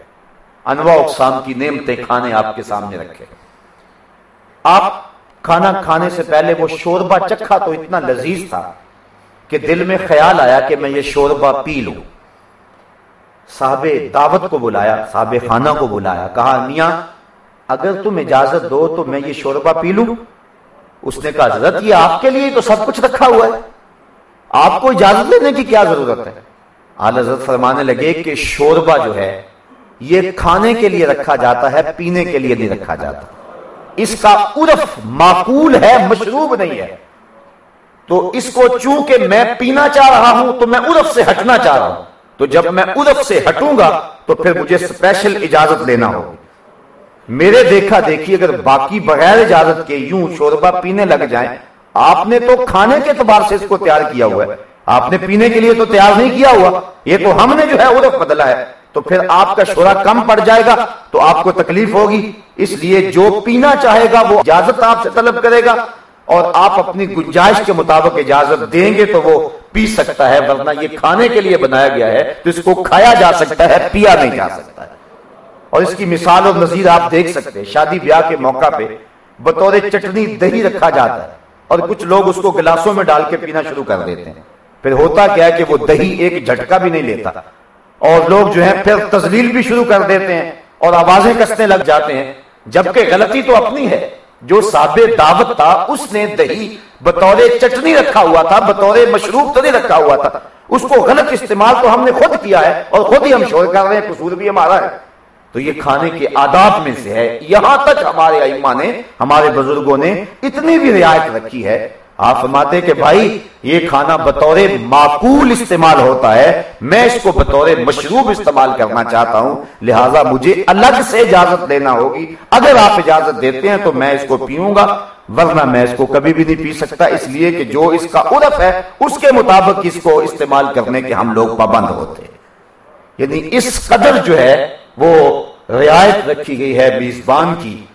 انواع اقسام کی نعمتیں کھانے آپ کے سامنے رکھے۔ آپ کھانا کھانے سے پہلے وہ شوربہ چکھا تو اتنا لذیذ تھا۔ کہ دل میں خیال آیا کہ میں یہ شوربہ پی لوں۔ صاحب دعوت کو بلایا، صاحب خانہ کو بلایا، کہا، میاں، اگر تم اجازت دو تو میں یہ شوربہ پی لوں۔ اس نے کہا، حضرت، یہ آپ کے لیے تو سب کچھ رکھا ہوا ہے۔ آپ کو اجازت دینے کی کیا ضرورت ہے؟ حضرت فرمانے لگے کہ شوربہ جو ہے، یہ کھانے کے لیے رکھا جاتا ہے، پینے کے لیے نہیں رکھا جاتا۔ اس کا عرف معقول ہے، مشروب نہیں ہے۔ تو اس کو چونکہ میں پینا چاہ رہا ہوں، تو میں عرف سے ہٹنا چاہ رہا ہوں۔ تو جب میں عرف سے ہٹوں گا، تو پھر مجھے سپیشل اجازت لینا ہوگی۔ میرے دیکھا دیکھی اگر باقی بغیر اجازت کے یوں شوربہ پینے لگ جائیں، آپ نے تو کھانے کے اعتبار سے اس کو تیار کیا ہوا ہے۔ آپ نے پینے کے لیے تو تیار نہیں کیا ہوا، یہ تو ہم نے جو ہے عرف بدلا ہے۔ تو پھر آپ کا شورا کم پڑ جائے گا، تو آپ کو تکلیف ہوگی۔ اس لیے جو پینا چاہے گا، وہ اجازت آپ سے طلب کرے گا۔ اور آپ اپنی گنجائش کے مطابق اجازت دیں گے تو وہ پی سکتا ہے، ورنہ یہ کھانے کے لیے بنایا گیا ہے تو اس کو کھایا جا سکتا ہے، پیا نہیں جا سکتا ہے۔ اور اس کی مثال اور نظیر آپ دیکھ سکتے ہیں، شادی بیاہ کے موقع پہ بطور چٹنی دہی رکھا جاتا ہے اور کچھ لوگ اس کو گلاسوں میں ڈال کے پینا شروع کر دیتے ہیں۔ پھر ہوتا کیا ہے کہ وہ دہی ایک جھٹکا بھی نہیں لیتا۔ اور لوگ جو ہے پھر تزلیل بھی شروع کر دیتے ہیں اور آوازیں کسنے لگ جاتے ہیں۔ جبکہ غلطی تو اپنی ہے۔ جو ثابت دعوت تھا، اس نے دہی بطور چٹنی رکھا ہوا تھا، بطور مشروب تو نہیں رکھا ہوا تھا۔ اس کو غلط استعمال تو ہم نے خود کیا ہے اور خود ہی ہم شور کر رہے ہیں، قصور بھی ہمارا ہے۔ تو یہ کھانے کے آداب میں سے ہے۔ یہاں تک ہمارے ائمہ نے، ہمارے بزرگوں نے اتنی بھی رعایت رکھی ہے۔ آپ فرماتے کہ بھائی، یہ کھانا بطور معقول استعمال ہوتا ہے، میں اس کو بطور مشروب استعمال کرنا چاہتا ہوں، لہٰذا مجھے الگ سے اجازت لینا ہوگی۔ اگر آپ اجازت دیتے ہیں تو میں اس کو پیوں گا، ورنہ میں اس کو کبھی بھی نہیں پی سکتا۔ اس لیے کہ جو اس کا عرف ہے، اس کے مطابق اس کو استعمال کرنے کے ہم لوگ پابند ہوتے یعنی اس قدر جو ہے، وہ رعایت رکھی گئی ہے میزبان کی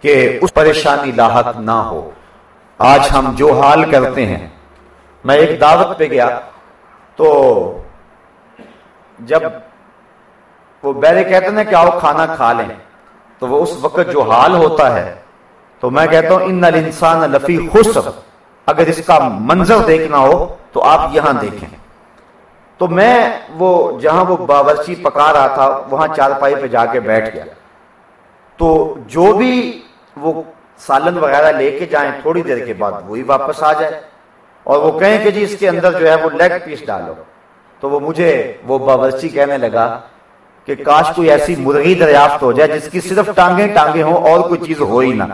کہ اس پریشانی لاحق نہ ہو۔ آج ہم جو حال کرتے ہیں۔ میں ایک دعوت پہ گیا۔ تو جب وہ بیرے کہتے ہیں کہ آؤ کھانا کھا لیں، تو وہ اس وقت جو حال ہوتا ہے، تو میں کہتا ہوں، ان انسان لفی خوش اگر اس کا منظر دیکھنا ہو، تو آپ یہاں دیکھیں۔ تو میں وہ جہاں وہ باورچی پکا رہا تھا، وہاں چار پائی پہ جا کے بیٹھ گیا۔ تو جو بھی وہ سالن وغیرہ لے کے جائیں، تھوڑی دیر کے بعد وہی واپس آ جائے اور وہ کہیں کہ جی اس کے اندر جو ہے وہ لیگ پیس ڈالو۔ تو وہ مجھے وہ باورچی کہنے لگا کہ کاش کوئی ایسی مرغی دریافت ہو جائے جس کی صرف ٹانگیں ٹانگیں ہوں اور کوئی چیز ہو ہی نہ۔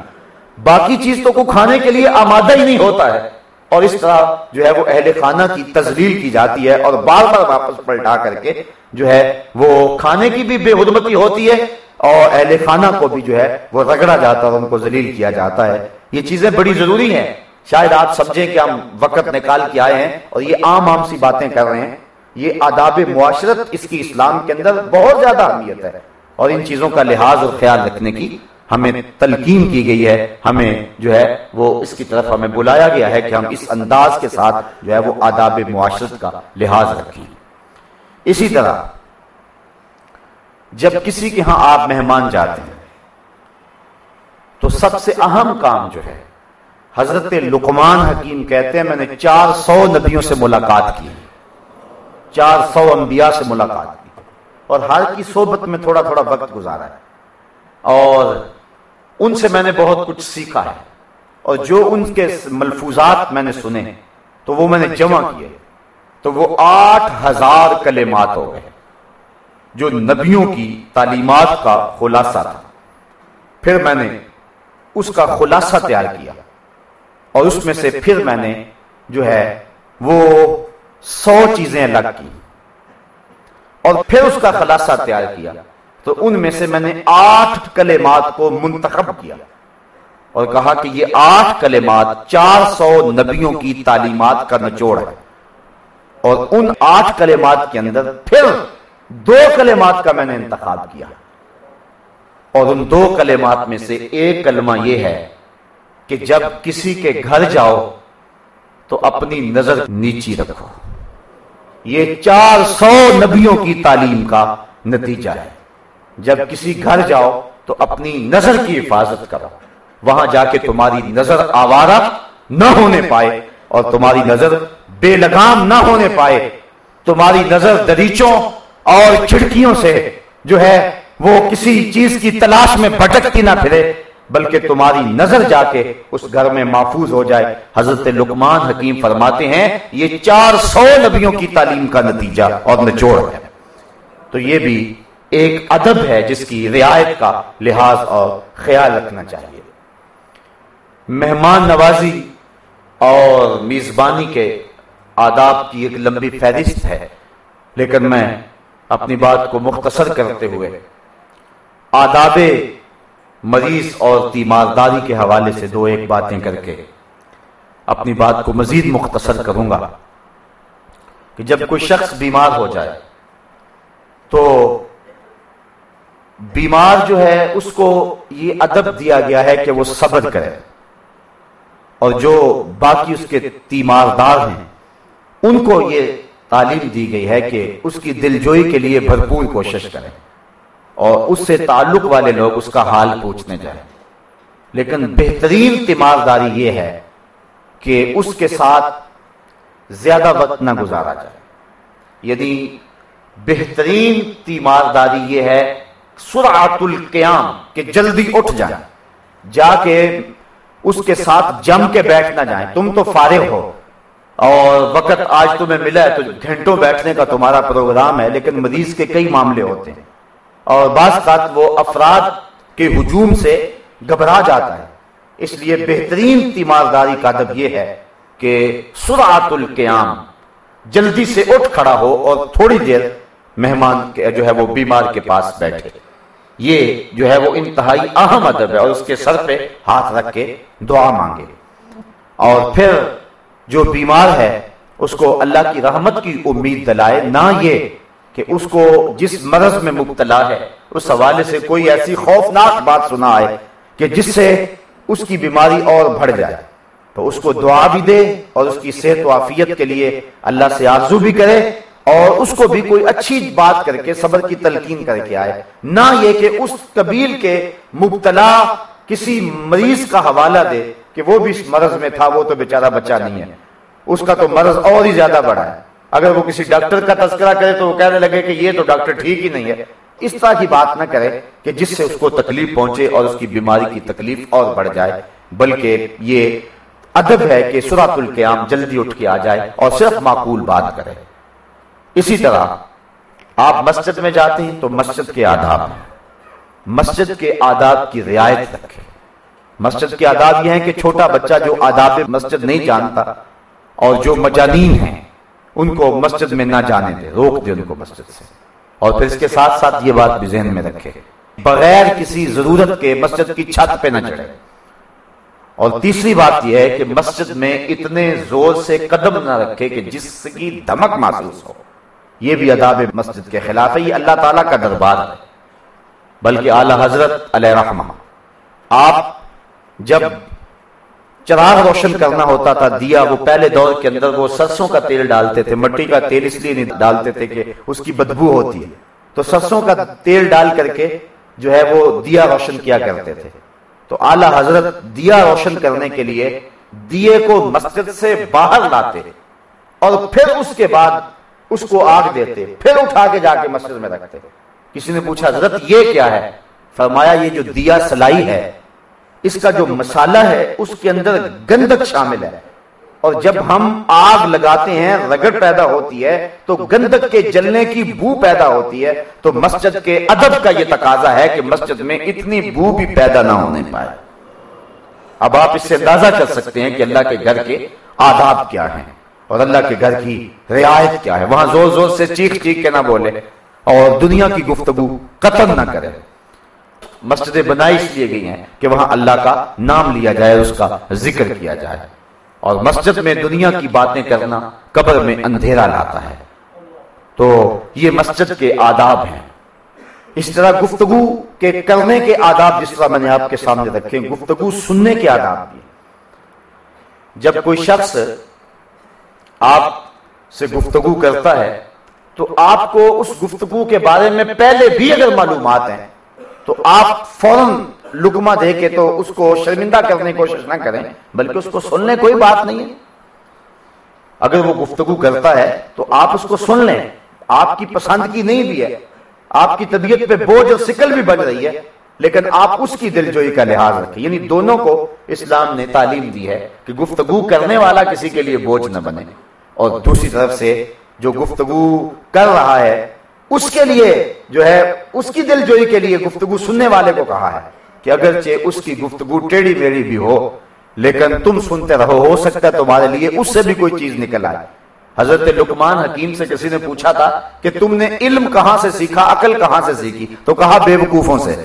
باقی چیز تو کوئی کھانے کے لیے آمادہ ہی نہیں ہوتا ہے۔ اور اس طرح جو ہے وہ اہل خانہ کی تزلیل کی جاتی ہے اور بار بار واپس پلٹا کر کے جو ہے وہ کھانے کی بھی بے حدمتی ہوتی ہے۔ اور اہل خانہ کو بھی جو ہے وہ رگڑا جاتا ہے ان کو ذلیل کیا جاتا ہے۔ یہ چیزیں بڑی ضروری ہیں۔ شاید آپ سمجھیں کہ ہم وقت نکال کے آئے ہیں اور یہ عام عام سی باتیں کر رہے ہیں۔ یہ آداب معاشرت اس کی اسلام کے اندر بہت زیادہ اہمیت ہے۔ اور ان چیزوں کا لحاظ اور خیال رکھنے کی ہمیں تلقین کی گئی ہے۔ ہمیں جو ہے وہ اس کی طرف ہمیں بلایا گیا ہے کہ ہم اس انداز کے ساتھ جو ہے وہ آداب معاشرت کا لحاظ رکھیں۔ اسی طرح جب کسی کے ہاں آپ مہمان جاتے ہیں، تو سب سے اہم کام جو ہے، حضرت لقمان حکیم کہتے ہیں، میں نے چار سو نبیوں سے ملاقات کی۔ چار سو انبیاء سے ملاقات کی۔ اور ہر کی صحبت میں تھوڑا تھوڑا وقت گزارا ہے۔ اور ان سے میں نے بہت کچھ سیکھا ہے۔ اور جو ان کے ملفوظات میں نے سنے، تو وہ میں نے جمع کیے۔ تو وہ آٹھ ہزار کلمات ہو گئے۔ جو نبیوں کی تعلیمات کا خلاصہ تھا۔ پھر میں نے اس کا خلاصہ تیار کیا۔ اور اس میں سے پھر میں نے جو ہے وہ سو چیزیں الگ کی۔ اور پھر اس کا خلاصہ تیار کیا۔ تو ان میں سے میں نے آٹھ کلمات کو منتخب کیا۔ اور کہا کہ یہ آٹھ کلمات چار سو نبیوں کی تعلیمات کا نچوڑ ہے۔ اور ان آٹھ کلمات کے اندر پھر دو کلمات کا میں نے انتخاب کیا۔ اور ان دو کلمات میں سے ایک کلمہ یہ ہے کہ جب کسی کے گھر جاؤ تو اپنی نظر نیچی رکھو۔ یہ چار سو نبیوں کی تعلیم کا نتیجہ ہے۔ جب کسی گھر جاؤ تو اپنی نظر کی حفاظت کرو۔ وہاں جا کے تمہاری نظر آوارہ نہ ہونے پائے اور تمہاری نظر بے لگام نہ ہونے پائے۔ تمہاری نظر دریچوں اور کھڑکیوں سے جو ہے وہ کسی چیز کی تلاش میں بھٹکتی نہ پھرے، بلکہ تمہاری نظر جا کے اس گھر میں محفوظ ہو جائے۔ حضرت لقمان حکیم فرماتے ہیں، یہ چار سو نبیوں کی تعلیم کا نتیجہ اور نچوڑ ہے۔ تو یہ بھی ایک ادب ہے جس کی رعایت کا لحاظ اور خیال رکھنا چاہیے۔ مہمان نوازی اور میزبانی کے آداب کی ایک لمبی فہرست ہے، لیکن میں اپنی بات کو مختصر کرتے ہوئے آداب مریض اور تیمارداری کے حوالے سے دو ایک باتیں کر کے اپنی بات کو مزید مختصر کروں گا کہ جب کوئی شخص بیمار ہو جائے تو بیمار جو ہے اس کو یہ ادب دیا گیا ہے کہ وہ صبر کرے اور جو باقی اس کے تیماردار ہیں ان کو یہ تعلیم دی گئی ہے کہ اس کی دلجوئی کے لیے بھرپور کوشش کریں اور اس سے تعلق والے لوگ اس کا حال پوچھنے جائیں۔ لیکن بہترین تیمارداری یہ ہے کہ اس کے ساتھ زیادہ وقت نہ گزارا جائے۔ یعنی بہترین تیمارداری یہ ہے سرعت القیام کہ جلدی اٹھ جائیں۔ جا کے اس کے ساتھ جم کے بیٹھ نہ جائیں۔ تم تو فارغ ہو۔ اور وقت آج تمہیں ملا ہے تو گھنٹوں بیٹھنے کا تمہارا پروگرام ہے، لیکن مریض کے کئی معاملے ہوتے ہیں۔ اور بعض کا وہ افراد کے ہجوم سے گھبرا جاتا ہے۔ اس لیے بہترین تیمارداری کا ادب یہ ہے کہ سرعت القیام، جلدی سے اٹھ کھڑا ہو اور تھوڑی دیر مہمان جو ہے وہ بیمار کے پاس بیٹھے۔ یہ جو ہے وہ انتہائی اہم ادب ہے اور اس کے سر پہ ہاتھ رکھ کے دعا مانگے۔ اور پھر جو بیمار ہے، اس کو اللہ کی رحمت کی امید دلائے، نہ یہ کہ اس کو جس مرض میں مبتلا ہے، اس حوالے سے کوئی ایسی خوفناک بات سنا آئے کہ جس سے اس کی بیماری اور بڑھ جائے۔ تو اس کو دعا بھی دے اور اس کی صحت و عافیت کے لیے اللہ سے آرزو بھی کرے اور اس کو بھی کوئی اچھی بات کر کے صبر کی تلقین کر کے آئے۔ نہ یہ کہ اس قبیل کے مبتلا کسی مریض کا حوالہ دے کہ وہ بھی اس مرض میں تھا، وہ تو بیچارہ بچہ نہیں ہے۔ اس کا تو مرض اور ہی زیادہ بڑا ہے۔ اگر وہ کسی ڈاکٹر کا تذکرہ کرے تو وہ کہنے لگے کہ یہ تو ڈاکٹر ٹھیک ہی نہیں ہے۔ اس طرح کی بات نہ کرے کہ جس سے اس کو تکلیف پہنچے اور اس کی بیماری کی تکلیف اور بڑھ جائے، بلکہ یہ ادب ہے کہ سورت القیام جلدی اٹھ کے آ جائے اور صرف معقول بات کرے۔ اسی طرح آپ مسجد میں جاتے ہیں تو مسجد کے آداب، مسجد کے آداب کی رعایت رکھے مسجد کے آداب یہ ہیں کہ چھوٹا بچہ جو آداب مسجد نہیں جانتا اور جو مجانین ہیں، ان کو مسجد میں نہ جانے دے، روک دے ان کو مسجد سے۔ اور پھر اس کے ساتھ ساتھ یہ بات بھی ذہن میں رکھے، بغیر کسی ضرورت کے مسجد کی چھت پہ نہ چڑھے۔ اور تیسری بات یہ ہے کہ مسجد میں اتنے زور سے قدم نہ رکھے کہ جس کی دھمک محسوس ہو۔ یہ بھی اداب مسجد کے خلاف ہے، یہ اللہ تعالیٰ کا دربار ہے۔ بلکہ اعلی حضرت علیہ رحمہ، آپ جب چراغ روشن کرنا ہوتا تھا، دیا وہ پہلے دور کے اندر وہ سرسوں کا تیل ڈالتے تھے، مٹی کا تیل اس لیے نہیں ڈالتے تھے کہ اس کی بدبو ہوتی ہے۔ تو سرسوں کا تیل ڈال کر کے جو ہے وہ دیا روشن کیا کرتے تھے۔ تو اعلی حضرت دیا روشن کرنے کے لیے دیے کو مسجد سے باہر لاتے اور پھر اس کے بعد اس کو آگ دیتے، پھر اٹھا کے جا کے مسجد میں رکھتے۔ کسی نے پوچھا، حضرت یہ کیا ہے؟ فرمایا، یہ جو دیا سلائی ہے اس کا جو مسالہ ہے، اس کے اندر گندک شامل ہے۔ اور جب ہم آگ لگاتے ہیں، رگڑ پیدا ہوتی ہے، تو گندک کے جلنے کی بو پیدا ہوتی ہے۔ تو مسجد کے ادب کا یہ تقاضا ہے کہ مسجد میں اتنی بو بھی پیدا نہ ہونے پائے۔ اب آپ اس سے اندازہ کر سکتے ہیں کہ اللہ کے گھر کے آداب کیا ہیں۔ اور اللہ کے گھر کی رعایت کیا ہے۔ وہاں زور زور سے چیخ چیخ کے نہ بولے۔ اور دنیا کی گفتگو قتل نہ کرے۔ مسجدیں بنائی اس لیے گئی ہیں کہ وہاں اللہ کا نام لیا جائے اس کا ذکر کیا جائے۔ اور مسجد میں دنیا کی باتیں کرنا قبر میں اندھیرا لاتا ہے۔ تو یہ مسجد کے آداب ہیں۔ اس طرح گفتگو کے کرنے کے آداب جس طرح میں نے آپ کے سامنے رکھے گفتگو سننے کے آداب بھی جب کوئی شخص آپ سے گفتگو کرتا ہے، تو آپ کو اس گفتگو کے بارے میں پہلے بھی اگر معلومات ہیں تو آپ فوراً لکما دے کے تو اس کو شرمندہ کرنے کی کوشش نہ کریں، بلکہ اس کو سننے کوئی بات نہیں ہے۔ اگر وہ گفتگو کرتا ہے تو آپ اس کو سن لیں۔ آپ کی پسند کی نہیں بھی ہے۔ آپ کی طبیعت پہ بوجھ اور سکل بھی بڑھ رہی ہے۔ لیکن آپ اس کی دل جوئی کا لحاظ رکھیں۔ یعنی دونوں کو اسلام نے تعلیم دی ہے کہ گفتگو کرنے والا کسی کے لیے بوجھ نہ بنے۔ اور دوسری طرف سے جو گفتگو کر رہا ہے اس کے لیے جو ہے، اس کی دل جوئی کے لیے گفتگو سننے والے کو کہا ہے کہ اگرچہ اس کی گفتگو ٹیڑھی میڑھی بھی ہو، لیکن تم سنتے رہو، ہو سکتا ہے تمہارے لیے اس سے بھی کوئی چیز نکل آئے۔ حضرت لکمان حکیم سے کسی نے پوچھا تھا کہ تم نے علم کہاں سے سیکھا، عقل کہاں سے سیکھی؟ تو کہا بے وقوفوں سے۔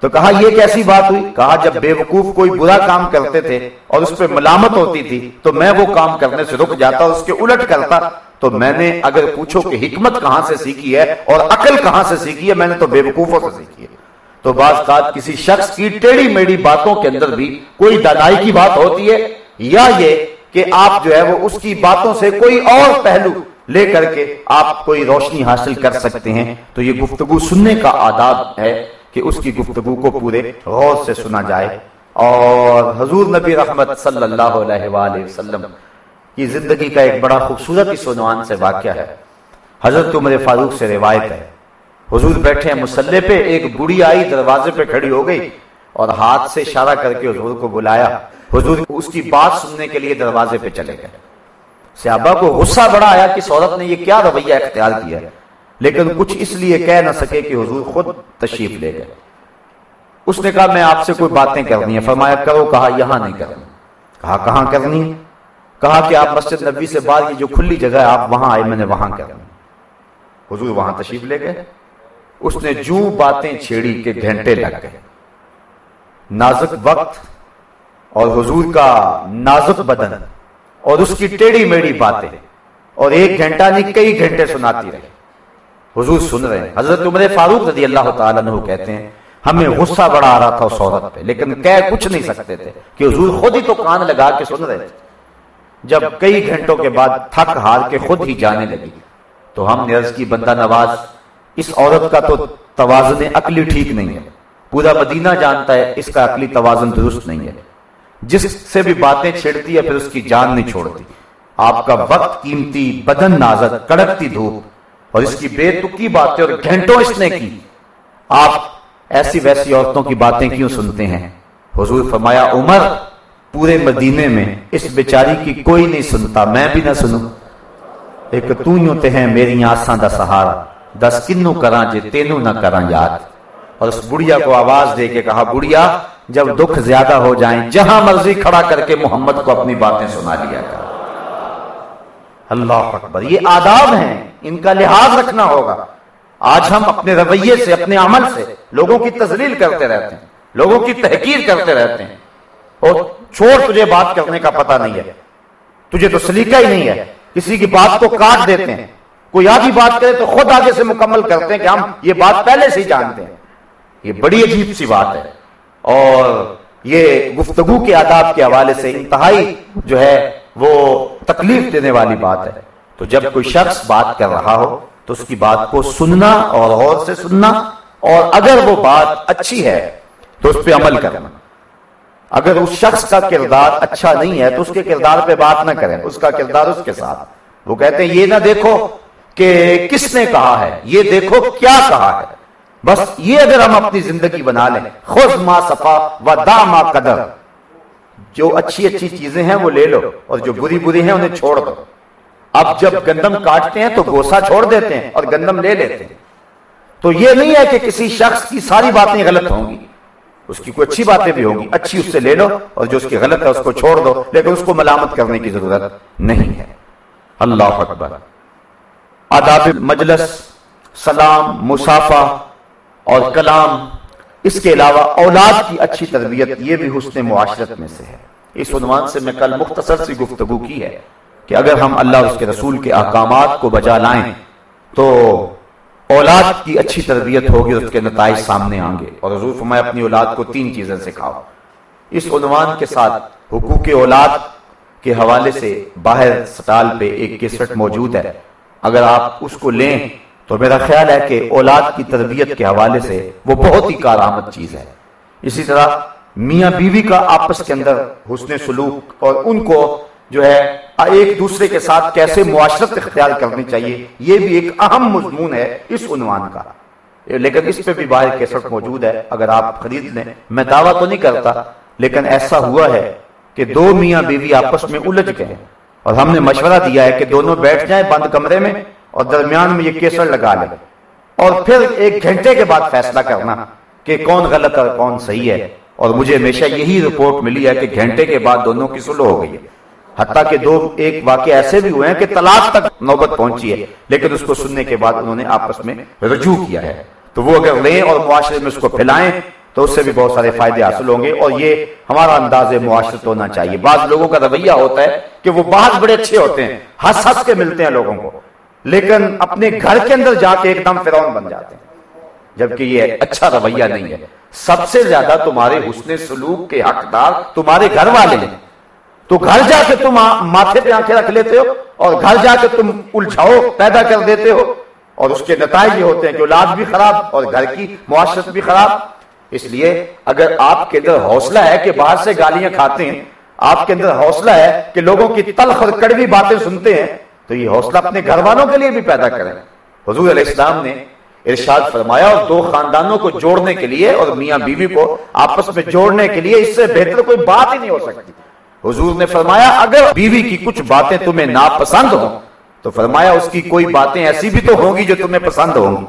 تو کہا، یہ کیسی بات ہوئی؟ کہا، جب بے وقوف کوئی برا کام کرتے تھے اور اس پہ ملامت ہوتی تھی، تو میں وہ کام کرنے سے رک جاتا، اس کے الٹ کرتا۔ تو میں نے اگر پوچھو کہ حکمت کہاں سے سیکھی ہے اور عقل کہاں سے سیکھی ہے میں نے تو بے وقوفوں سے سیکھی ہے۔ تو بعض بات کسی شخص کی ٹیڑھی میڑھی باتوں کے اندر بھی کوئی دانائی کی بات ہوتی ہے یا یہ کہ آپ جو ہے وہ اس کی باتوں سے کوئی اور پہلو لے کر کے آپ کوئی روشنی حاصل کر سکتے ہیں۔ تو یہ گفتگو سننے کا آداب ہے کہ اس کی گفتگو کو پورے غور سے سنا جائے۔ اور حضور نبی رحمت صلی اللہ علیہ وآلہ وسلم کی زندگی کا ایک بڑا خوبصورت اس عنوان سے واقعہ ہے۔ حضرت عمر فاروق سے روایت ہے۔ حضور بیٹھے ہیں مسلح پہ، ایک بڑی آئی دروازے پہ کھڑی ہو گئی اور ہاتھ سے اشارہ کر کے حضور کو بلایا۔ حضور اس کی بات سننے کے لیے دروازے پہ چلے گئے۔ صحابہ کو غصہ بڑا آیا کہ عورت نے یہ کیا رویہ اختیار کیا۔ ہے لیکن کچھ اس لیے کہہ نہ سکے کہ حضور خود تشریف لے گئے۔ اس نے کہا، میں آپ سے کوئی باتیں کرنی ہے فرمایا، کرو، کہا، یہاں نہیں کرنی۔ کہا، کہاں کرنی؟ ہے کہا کہ آپ مسجد نبی سے بعد جو کھلی جگہ ہے، آپ وہاں آئے، میں نے وہاں کرنی حضور وہاں تشریف لے گئے۔ اس نے جو باتیں چھیڑی کے گھنٹے لگ گئے۔ نازک وقت اور حضور کا نازک بدن اور اس کی ٹیڑھی میڑھی باتیں اور ایک گھنٹہ نہیں، کئی گھنٹے سناتی رہے حضور سن رہے ہیں۔ حضرت عمر فاروق رضی اللہ تعالیٰ عنہ کہتے ہیں، ہمیں غصہ بڑا آ رہا تھا اس عورت پہ، لیکن کہہ کچھ نہیں سکتے تھے کہ حضور خود ہی تو کان لگا کے سن رہے تھے۔ جب کئی گھنٹوں کے بعد تھک ہار کے خود ہی جانے لگی، تو ہم نے عرض کی، بندہ نواز، اس عورت کا تو توازن عقلی ٹھیک نہیں ہے۔ پورا مدینہ جانتا ہے اس کا عقلی توازن درست نہیں ہے۔ جس سے بھی باتیں چھڑتی ہے، پھر اس کی جان نہیں چھوڑتی۔ آپ کا وقت، قیمتی بدن نازک، کڑکتی دھوپ، اور اس کی بے تکی باتیں اور گھنٹوں اس نے کی۔ آپ ایسی ویسی عورتوں کی باتیں کیوں سنتے ہیں؟ حضور فرمایا، عمر پورے مدینے میں اس بیچاری کی کوئی نہیں سنتا، میں بھی نہ سنوں۔ ایک تو یوں تے ہیں میری آساں دا سہارا۔ دس کنو کراں جے تینو نہ کراں یاد۔ اور اس بڑیا کو آواز دے کے کہا بڑیا جب دکھ زیادہ ہو جائیں، جہاں مرضی کھڑا کر کے محمد کو اپنی باتیں سنا لیا کر۔ اللہ اکبر، یہ آداب ہیں، ان کا لحاظ رکھنا ہوگا۔ آج ہم اپنے رویے سے، اپنے عمل سے لوگوں کی تزلیل کرتے رہتے ہیں، لوگوں کی تحقیر کرتے رہتے ہیں۔ اور چھوڑ تجھے بات کرنے کا پتہ نہیں ہے۔ تجھے تو سلیقہ ہی نہیں ہے۔ کسی کی بات کو کاٹ دیتے ہیں۔ کوئی آگے بات کرے تو خود آگے سے مکمل کرتے ہیں کہ ہم یہ بات پہلے سے ہی جانتے ہیں۔ یہ بڑی عجیب سی بات ہے۔ اور یہ گفتگو کے آداب کے حوالے سے انتہائی جو ہے وہ تکلیف دینے والی بات ہے۔ تو جب کوئی شخص بات کر رہا ہو تو اس کی بات کو سننا اور غور سے سننا۔ اور اگر وہ بات اچھی ہے تو اس پہ عمل کرنا۔ اگر اس شخص کا کردار اچھا نہیں ہے تو اس کے کردار پہ بات نہ کریں، اس کا کردار اس کے ساتھ۔ وہ کہتے ہیں، یہ نہ دیکھو کہ کس نے کہا ہے، یہ دیکھو کیا کہا ہے۔ بس یہ اگر ہم اپنی زندگی بنا لیں خود ما صفا و دا ما قدر۔ جو اچھی اچھی چیزیں ہیں وہ لے لو اور جو بری بری ہیں انہیں چھوڑ دو۔ اب جب گندم کاٹتے ہیں تو گوسا چھوڑ دیتے ہیں اور گندم لے لیتے ہیں۔ تو یہ نہیں ہے کہ کسی شخص کی ساری باتیں غلط ہوں گی۔ اس کی کوئی اچھی باتیں بھی ہوں گی، اچھی اس سے لے لو اور جو اس کی غلط ہے اس کو چھوڑ دو، لیکن اس کو ملامت کرنے کی ضرورت نہیں ہے۔ اللہ اکبر۔ آداب مجلس، سلام مسافہ اور کلام، اس کے علاوہ اولاد کی اچھی تربیت، یہ بھی حسن معاشرت میں سے ہے۔ اس عنوان سے میں کل مختصر سی گفتگو کی ہے کہ اگر ہم اللہ اس کے رسول کے احکامات کو بجا لائیں تو اولاد کی اچھی تربیت ہوگی اس کے نتائج سامنے آئیں گے۔ اور حضور فرمائے اپنی اولاد کو تین چیزیں سکھاؤ۔ اس عنوان کے ساتھ حقوق اولاد کے حوالے سے باہر سٹال پہ ایک کیسٹ موجود ہے۔ اگر آپ اس کو لیں تو میرا خیال ہے کہ اولاد کی تربیت کے حوالے سے وہ بہت ہی کارآمد چیز ہے۔ اسی طرح میاں بیوی کا آپس کے اندر حسن سلوک اور ان کو جو ہے ایک دوسرے کے ساتھ کیسے معاشرت اختیار کرنی چاہیے، یہ بھی ایک اہم مضمون ہے اس عنوان کا۔ لیکن اس پہ بھی باہر کیسٹ موجود ہے۔ اگر آپ خرید لیں، میں دعویٰ تو نہیں کرتا، لیکن ایسا ہوا ہے کہ دو میاں بیوی آپس میں الجھ گئے۔ اور ہم نے مشورہ دیا ہے کہ دونوں بیٹھ جائیں بند کمرے میں اور درمیان میں یہ کیسر لگا لیں۔ اور پھر ایک گھنٹے کے بعد فیصلہ کرنا کہ کون غلط اور کون صحیح ہے۔ اور مجھے ہمیشہ یہی رپورٹ ملی ہے کہ گھنٹے کے بعد دونوں کی سلو ہو گئی ہے۔ حتیٰ کہ دو ایک واقع ایسے بھی ہوئے ہیں کہ طلاق تک نوبت پہنچی ہے، لیکن اس کو سننے کے بعد انہوں نے آپس میں رجوع کیا ہے۔ تو وہ اگر لیں اور معاشرے میں اس کو پھیلائیں، تو اس سے بھی بہت سارے فائدے حاصل ہوں گے۔ اور یہ ہمارا انداز معاشرت ہونا چاہیے۔ بعض لوگوں کا رویہ ہوتا ہے کہ وہ باہر بڑے اچھے ہوتے ہیں، ہنس ہنس کے ملتے ہیں لوگوں کو، لیکن اپنے گھر کے اندر جا کے ایک دم فرعون بن جاتے ہیں۔ جبکہ یہ اچھا رویہ نہیں ہے۔ سب سے زیادہ تمہارے حسن سلوک کے حقدار تمہارے گھر والے ہیں۔ تو گھر جا کے تم ماتھے پہ آنکھیں رکھ لیتے ہو اور گھر جا کے تم الجھاؤ پیدا کر دیتے ہو اور اس کے نتائج یہ ہوتے ہیں کہ اولاد بھی خراب اور گھر کی معاشرت بھی خراب۔ اس لیے اگر آپ کے اندر حوصلہ ہے کہ باہر سے گالیاں کھاتے ہیں، آپ کے اندر حوصلہ ہے کہ لوگوں کی تلخ اور کڑوی باتیں سنتے ہیں، تو یہ حوصلہ اپنے گھر والوں کے لیے بھی پیدا کریں۔ حضور علیہ السلام نے ارشاد فرمایا اور دو خاندانوں کو جوڑنے کے لیے اور میاں بیوی کو آپس میں جوڑنے کے لیے اس سے بہتر کوئی بات ہی نہیں ہو سکتی۔ حضور نے فرمایا، اگر بیوی کی کچھ باتیں تمہیں ناپسند ہوں، تو فرمایا، اس کی کوئی باتیں ایسی بھی تو ہوں گی جو تمہیں پسند ہوں گی۔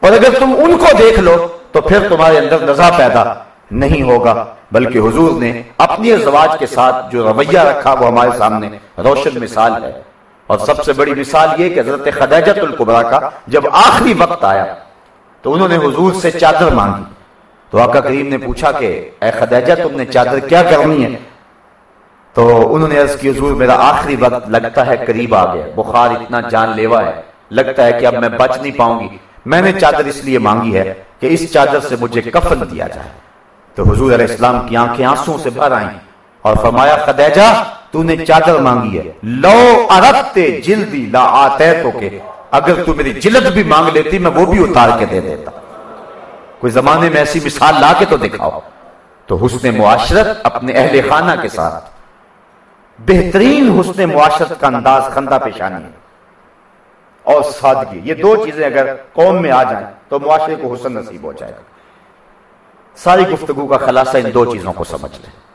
اور اگر تم ان کو دیکھ لو، تو پھر تمہارے اندر نزا پیدا نہیں ہوگا، بلکہ حضور نے اپنی ازواج کے ساتھ جو رویہ رکھا، وہ ہمارے سامنے روشن مثال ہے۔ اور سب سے بڑی مثال یہ کہ حضرت خدیجت القبرا کا جب آخری وقت آیا، تو انہوں نے حضور سے چادر مانگی۔ تو آقا کریم نے پوچھا کہ، اے خدیجہ، تم نے چادر کیا کرنی ہے؟ تو انہوں نے عرض کی، حضور، میرا آخری وقت لگتا ہے قریب آ گیا۔ بخار اتنا جان لیوا ہے۔ لگتا ہے کہ اب میں بچ نہیں پاؤں گی۔ میں نے چادر اس لیے مانگی ہے کہ اس چادر سے مجھے کفن دیا جائے۔ تو حضور علیہ السلام کی آنکھیں آنسوں سے بھر آئیں اور فرمایا، خدیجہ، تو نے چادر مانگی ہے۔ لو اربتے جلدی لا آتے تو کہ اگر تو میری جلد بھی مانگ لیتی، میں وہ بھی اتار کے دے دیتا۔ کوئی زمانے میں ایسی مثال لا کے تو دکھاؤ۔ تو حسن معاشرت اپنے اہل خانہ کے ساتھ۔ بہترین حسن معاشرت کا انداز خندہ پیشانی ہے۔ اور سادگی، یہ دو چیزیں اگر قوم میں آ جائیں تو معاشرے کو حسن نصیب ہو جائے گا۔ ساری گفتگو کا خلاصہ ان دو چیزوں کو سمجھ لیں۔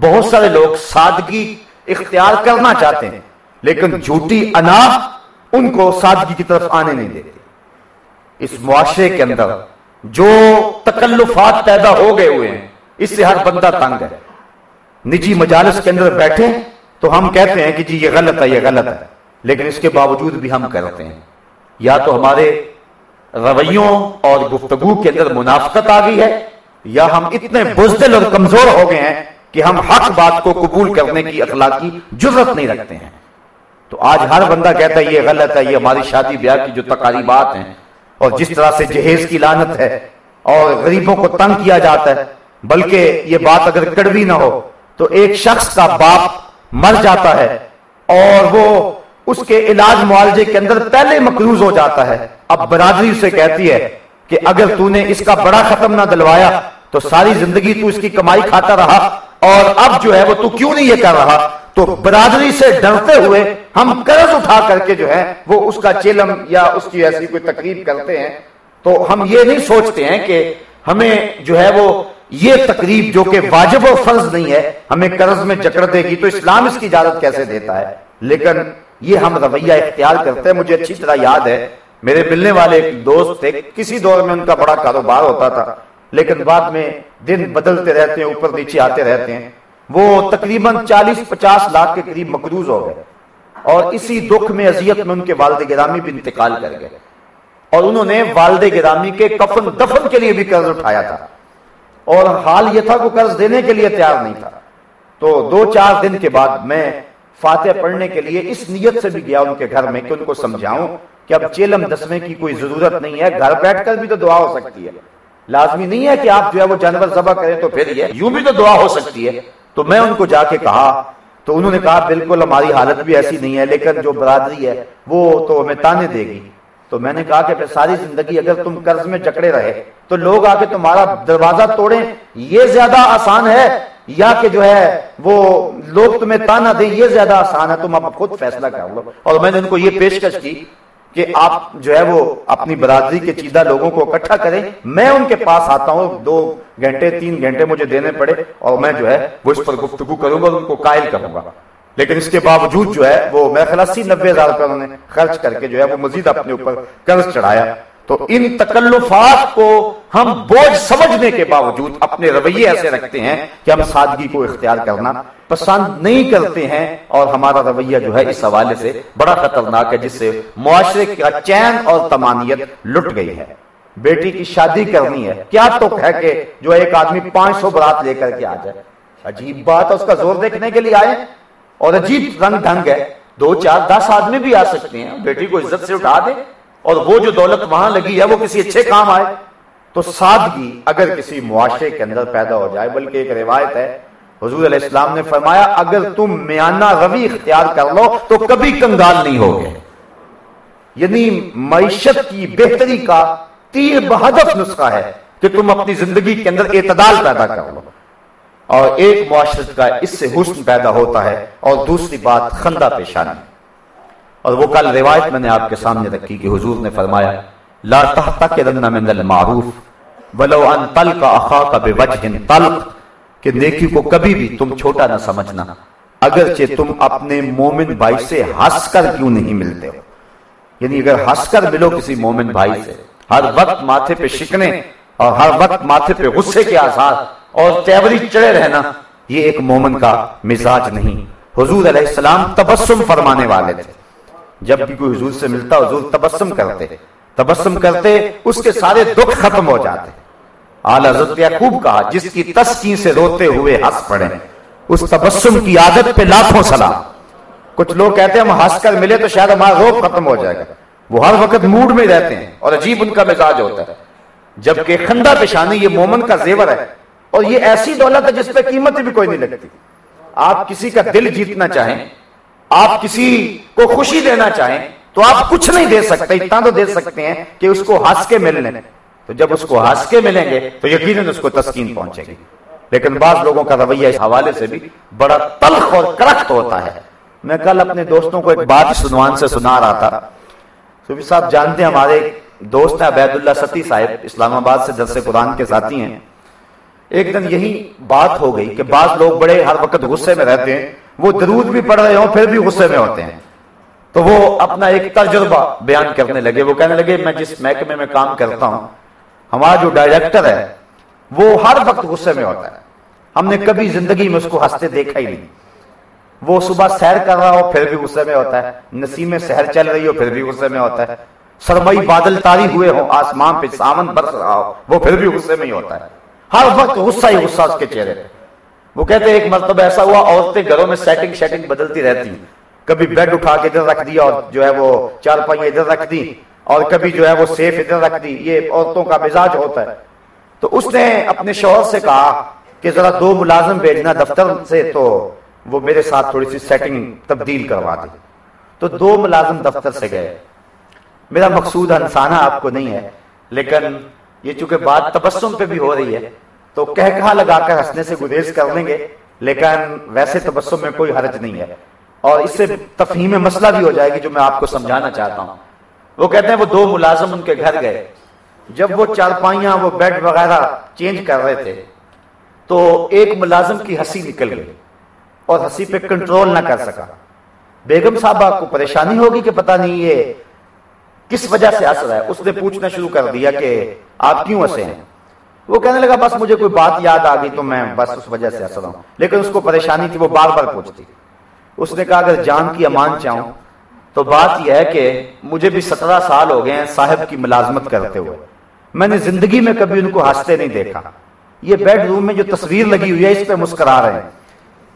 بہت سارے لوگ سادگی اختیار کرنا چاہتے ہیں، لیکن جھوٹی انا ان کو سادگی کی طرف آنے نہیں دیتے۔ اس معاشرے کے اندر جو تکلفات پیدا ہو گئے ہوئے ہیں، اس سے ہر بندہ تنگ ہے۔ نجی مجالس کے اندر بیٹھے تو ہم کہتے ہیں کہ جی یہ غلط ہے، یہ غلط ہے۔ لیکن اس کے باوجود بھی ہم کرتے ہیں۔ یا تو ہمارے رویوں اور گفتگو کے اندر منافقت آ گئی ہے، یا ہم اتنے بزدل اور کمزور ہو گئے ہیں کہ ہم حق بات کو قبول کرنے کی اخلاقی جرت نہیں رکھتے ہیں۔ تو آج ہر بندہ کہتا ہے یہ غلط ہے، یہ ہماری شادی بیاہ کی جو تقاریبات ہیں، اور جس طرح سے جہیز کی لانت ہے، اور غریبوں کو تنگ کیا جاتا ہے، بلکہ یہ بات اگر کڑوی نہ ہو، تو ایک شخص کا باپ مر جاتا ہے اور وہ اس کے علاج معالجے کے اندر پہلے مقروض ہو جاتا ہے۔ اب برادری سے کہتی ہے کہ اگر تو نے اس کا بڑا ختم نہ دلوایا تو ساری زندگی تو اس کی کمائی کھاتا رہا اور اب جو ہے وہ تو کیوں نہیں یہ کر رہا؟ تو برادری سے ڈرتے ہوئے ہم قرض اٹھا کر کے جو ہے وہ اس کا چیلم یا اس کی ایسی کوئی تقریب کرتے ہیں۔ تو ہم یہ نہیں سوچتے ہیں کہ ہمیں جو ہے وہ یہ تقریب جو کہ واجب و فرض نہیں ہے، ہمیں قرض میں جکڑ دے گی تو اسلام اس کی اجازت کیسے دیتا ہے؟ لیکن یہ ہم رویہ اختیار کرتے ہیں، مجھے اچھی طرح یاد ہے، میرے ملنے والے ایک دوست تھے، کسی دور میں ان کا بڑا کاروبار ہوتا تھا، لیکن بعد میں دن بدلتے رہتے ہیں، اوپر نیچے آتے رہتے ہیں۔ وہ تقریباً چالیس پچاس لاکھ کے قریب مقروض ہو گئے۔ اور اسی دکھ میں اذیت میں ان کے والد گرامی بھی انتقال کر گئے۔ اور انہوں نے والد گرامی کے کفن دفن کے لیے بھی قرض اٹھایا تھا۔ اور حال یہ تھا کہ قرض دینے کے لیے تیار نہیں تھا۔ تو دو چار دن کے بعد میں فاتح پڑھنے کے لیے اس نیت سے بھی گیا ان کے گھر میں کہ ان کو سمجھاؤں کہ اب چیلم دسویں کی کوئی ضرورت نہیں ہے، گھر بیٹھ کر بھی تو دعا ہو سکتی ہے۔ لازمی نہیں ہے کہ آپ جو ہے وہ جانور ذبح کریں تو پھر یہ یوں بھی تو دعا ہو سکتی ہے۔ تو میں ان کو جا کے کہا، تو انہوں نے کہا، بالکل ہماری حالت بھی ایسی نہیں ہے، لیکن جو برادری ہے وہ تو ہمیں تانے دے گی۔ تو میں نے کہا کہ پھر ساری زندگی اگر تم قرض میں جکڑے رہے، تو لوگ آ کے تمہارا دروازہ توڑیں۔ یہ زیادہ آسان ہے، یا کہ جو ہے، وہ لوگ تمہیں تانا دیں، یہ زیادہ آسان ہے۔ تم اب خود فیصلہ کر لو۔ اور میں نے ان کو یہ پیشکش کی کہ آپ جو ہے، وہ اپنی برادری کے چیدہ لوگوں کو اکٹھا کریں۔ میں ان کے پاس آتا ہوں، دو گھنٹے، تین گھنٹے مجھے دینے پڑے اور میں جو ہے، وہ اس پر گفتگو کروں گا ان کو قائل کروں گا۔ لیکن اس کے باوجود جو ہے وہ میں خیال اسی نبے ہزار روپے انہوں نے خرچ کر کے جو ہے وہ مزید اپنے اوپر قرض چڑھایا۔ تو ان تکلفات کو ہم بوجھ سمجھنے کے باوجود اپنے رویے ایسے رکھتے ہیں کہ ہم سادگی کو اختیار کرنا پسند نہیں کرتے ہیں اور ہمارا رویہ جو ہے اس حوالے سے بڑا خطرناک ہے، جس سے معاشرے کا چین اور تمانیت لٹ گئی ہے۔ بیٹی کی شادی کرنی ہے۔ کیا تو ہے کہ جو ایک آدمی پانچ سو برات لے کر کے آ جائے؟ عجیب بات ہے، اس کا زور دیکھنے کے لیے آئے۔ اور عجیب رنگ ڈھنگ ہے۔ دو چار دس آدمی بھی آ سکتے ہیں۔ بیٹی کو عزت سے اٹھا دے اور وہ جو دولت وہاں لگی ہے وہ کسی اچھے کام آئے۔ تو سادگی اگر کسی معاشرے کے اندر پیدا ہو جائے، بلکہ ایک روایت ہے، حضور علیہ السلام نے فرمایا، اگر تم میانہ روی اختیار کر لو تو کبھی کنگال نہیں ہوگے۔ یعنی معیشت کی بہتری کا تیر بہدف نسخہ ہے کہ تم اپنی زندگی کے اندر اعتدال پیدا کر لو۔ اور ایک معاشرت کا اس سے حسن پیدا ہوتا ہے اور دوسری بات خندہ پیشانی۔ اور وہ کل روایت میں نے آپ کے سامنے رکھی کہ حضور نے فرمایا، لا تحتقرن من المعروف، ولو ان تلق اخاك بوجه طلق کہ نیکی کو کبھی بھی تم چھوٹا نہ سمجھنا، اگرچہ تم اپنے مومن بھائی سے ہنس کر کیوں نہیں ملتے ہو۔ یعنی اگر ہنس کر ملو کسی مومن بھائی سے، ہر وقت ماتھے پہ شکنے اور ہر وقت ماتھے پہ غصے کے آزاد اور تیوری چڑے رہنا یہ ایک مومن کا مزاج نہیں۔ حضور علیہ السلام تبسم فرمانے والے تھے۔ جب بھی کوئی حضور سے ملتا، حضور تبسم کرتے۔ تبسم کرتے، اس کے سارے دکھ ختم ہو جاتے۔ اعلی حضرت یعقوب کہا جس کی تسکین سے روتے ہوئے ہنس پڑے۔ اس تبسم کی عادت پہ لاکھوں سلام۔ کچھ لوگ کہتے ہیں، ہم ہنس کر ملے تو شاید ہمارا روپ ختم ہو جائے گا۔ وہ ہر وقت موڈ میں رہتے ہیں اور عجیب ان کا مزاج ہوتا ہے۔ جبکہ خندہ پیشانی یہ مومن کا زیور ہے۔ اور یہ ایسی دولت ہے جس پہ قیمت بھی کوئی نہیں لگتی۔ آپ کسی کا دل جیتنا چاہیں آپ کسی کو خوشی دینا چاہیں تو آپ کچھ نہیں دے سکتے اتنا تو دے سکتے ہیں کہ اس کو ہنس کے مل لیں تو جب اس کو ہنس کے ملیں گے تو یقیناً اس کو تسکین پہنچے گی۔ لیکن بعض لوگوں کا رویہ اس حوالے سے بھی بڑا تلخ اور کرخت ہوتا ہے۔ میں کل اپنے دوستوں کو ایک بات سنوان سے سنا رہا تھا۔ صوفی صاحب جانتے ہیں ہمارے دوست ہیں عبید اللہ ستی صاحب اسلام آباد سے درس قرآن کے ساتھی ہیں۔ ایک دن یہی بات ہو گئی کہ بعض لوگ بڑے ہر وقت غصے میں رہتے ہیں، وہ درود بھی پڑھ رہے ہوں، پھر بھی غصے میں ہوتے ہیں۔ تو وہ اپنا ایک تجربہ بیان کرنے لگے، وہ کہنے لگے، میں جس محکمے میں کام کرتا ہوں، ہمارا جو ڈائریکٹر ہے، وہ ہر وقت غصے میں ہوتا ہے۔ ہم نے کبھی زندگی میں اس کو ہنستے دیکھا ہی نہیں۔ وہ صبح سیر کر رہا ہو، پھر بھی غصے میں ہوتا ہے۔ نسیم سحر چل رہی ہو، پھر بھی غصے میں ہوتا ہے۔ سرمئی بادل تاری ہوئے ہو آسمان پہ سامن برس رہا ہو، وہ پھر بھی غصے میں ہی ہوتا ہے۔ ہر وقت غصہ ہی غصہ اس کے چہرے پہ۔ وہ کہتے ہیں، ایک مرتبہ ایسا ہوا، عورتیں گھروں میں سیٹنگ شیٹنگ بدلتی رہتی۔ ہیں کبھی بیڈ اٹھا کے ادھر رکھ دیا اور جو ہے وہ چار پائیں ادھر رکھ دی اور کبھی جو ہے وہ سیف ادھر رکھ دی یہ عورتوں کا مزاج ہوتا ہے۔ تو اس نے اپنے شوہر سے کہا کہ ذرا دو ملازم بھیجنا دفتر سے تو وہ میرے ساتھ تھوڑی سی سیٹنگ تبدیل کروا دی تو دو ملازم دفتر سے گئے۔ میرا مقصود انسانہ آپ کو نہیں ہے، لیکن یہ چونکہ بات تبسم پہ بھی ہو رہی ہے، تو کہا لگا کر ہنسنے سے گریز کر لیں گے؟ لیکن ویسے تبسم میں کوئی حرج نہیں ہے۔ اور اس سے تفہیم مسئلہ بھی ہو جائے گی جو میں آپ کو سمجھانا چاہتا ہوں۔ وہ کہتے ہیں وہ دو ملازم ان کے گھر گئے۔ جب وہ چارپائیاں، وہ بیڈ وغیرہ چینج کر رہے تھے، تو ایک ملازم کی ہنسی نکل گئی اور ہنسی پہ کنٹرول نہ کر سکا۔ بیگم صاحبہ کو پریشانی ہوگی کہ پتہ نہیں یہ کس وجہ سے ہنس رہا ہے؟ اس نے پوچھنا شروع کر دیا کہ آپ کیوں ہنسے ہیں؟ وہ کہنے لگا، بس مجھے کوئی بات یاد آ گئی تو میں بس اس وجہ سے ہنس رہا ہوں۔ لیکن اس کو پریشانی تھی، وہ بار بار پوچھتی۔ اس نے کہا، اگر جان کی امان چاہوں تو بات یہ ہے کہ مجھے بھی سترہ سال ہو گئے ہیں صاحب کی ملازمت کرتے ہوئے۔ میں نے زندگی میں کبھی ان کو ہنستے نہیں دیکھا۔ یہ بیڈ روم میں جو تصویر لگی ہوئی ہے، اس پہ مسکرا رہے ہیں۔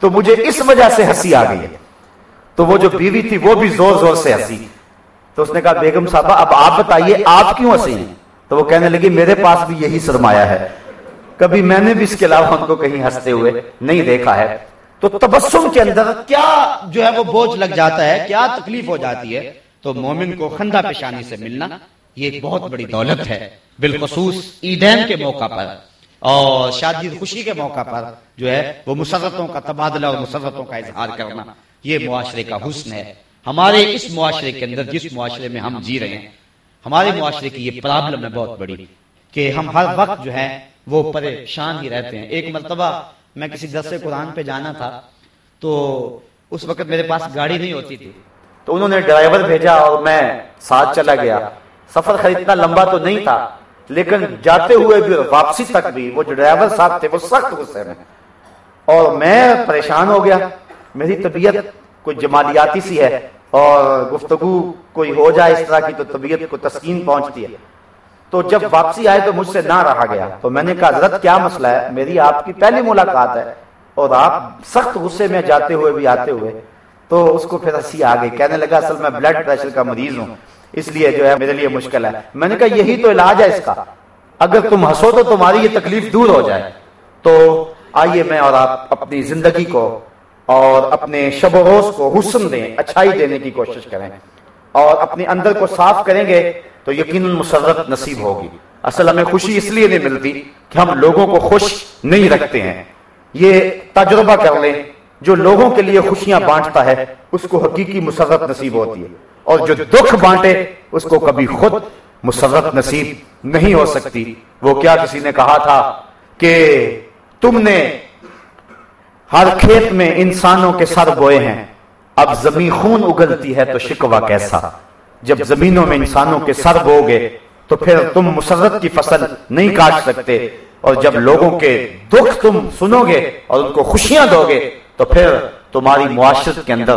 تو مجھے اس وجہ سے ہنسی آ گئی ہے۔ تو وہ جو بیوی تھی، وہ بھی زور زور سے ہنسی۔ تو اس نے کہا، بیگم صاحبہ، اب آپ بتائیے، آپ کیوں ہنسی ہیں تو وہ کہنے لگی، میرے پاس بھی یہی سرمایہ ہے۔ کبھی میں نے بھی اس کے علاوہ ان کو کہیں ہنستے ہوئے نہیں دیکھا ہے۔ تو تبسم کے اندر کیا جو ہے وہ بوجھ لگ جاتا ہے؟ کیا تکلیف ہو جاتی ہے؟ تو مومن کو خندہ پیشانی سے ملنا یہ ایک بہت بڑی دولت ہے۔ بالخصوص عیدین کے موقع پر۔ اور شادی خوشی کے موقع پر جو ہے وہ مسرتوں کا تبادلہ اور مسرتوں کا اظہار کرنا، یہ معاشرے کا حسن ہے۔ ہمارے اس معاشرے کے اندر جس معاشرے میں ہم جی رہے ہیں ہمارے معاشرے کی یہ پرابلم ہے بہت بڑی کہ ہم ہر وقت جو ہے وہ پریشان ہی رہتے ہیں۔ ایک مرتبہ میں کسی درس قرآن پہ جانا تھا تو اس وقت میرے پاس گاڑی نہیں ہوتی تھی۔ تو انہوں نے ڈرائیور بھیجا اور میں ساتھ چلا گیا۔ سفر خریدنا لمبا تو نہیں تھا لیکن جاتے ہوئے بھی واپسی تک بھی وہ جو ڈرائیور صاحب تھے وہ سخت غصے میں اور میں پریشان ہو گیا۔ میری طبیعت کوئی جمالیاتی سی ہے اور گفتگو کوئی ہو جائے اس طرح کی تو طبیعت کو تسکین پہنچتی ہے۔ تو جب واپسی آئے تو مجھ سے نہ رہا گیا۔ تو میں نے کہا، حضرت، کیا مسئلہ ہے؟ میری آپ کی پہلی ملاقات ہے اور آپ سخت غصے میں جاتے ہوئے بھی آتے ہوئے۔ تو اس کو پھر ہنسی آ گئی۔ کہنے لگا، اصل میں بلڈ پریشر کا مریض ہوں۔ اس لیے جو ہے، میرے لیے مشکل ہے۔ میں نے کہا، یہی تو علاج ہے اس کا۔ اگر تم ہنسو تو تمہاری یہ تکلیف دور ہو جائے۔ تو آئیے میں اور آپ اپنی زندگی کو اور اپنے شب و روز کو حسن دیں، اچھائی دینے کی کوشش کریں۔ اور اپنے اندر کو صاف کریں گے تو یقیناً مسرت نصیب ہوگی۔ اصل ہمیں خوشی اس لیے نہیں ملتی کہ ہم لوگوں کو خوش نہیں رکھتے ہیں۔ یہ تجربہ کر لیں، جو لوگوں کے لیے خوشیاں بانٹتا ہے، اس کو حقیقی مسرت نصیب ہوتی ہے۔ اور جو دکھ بانٹے، اس کو کبھی خود مسرت نصیب نہیں ہو سکتی۔ وہ کیا کسی نے کہا تھا کہ تم نے ہر کھیت میں انسانوں کے سر بوئے ہیں۔ اب زمین خون اگلتی ہے تو شکوا کیسا؟ جب زمینوں میں انسانوں کے سر بو گے تو پھر تم مسرت کی فصل نہیں کاٹ سکتے۔ اور جب لوگوں کے دکھ تم سنو گے اور ان کو خوشیاں دو گے تو پھر تمہاری معاشرت کے اندر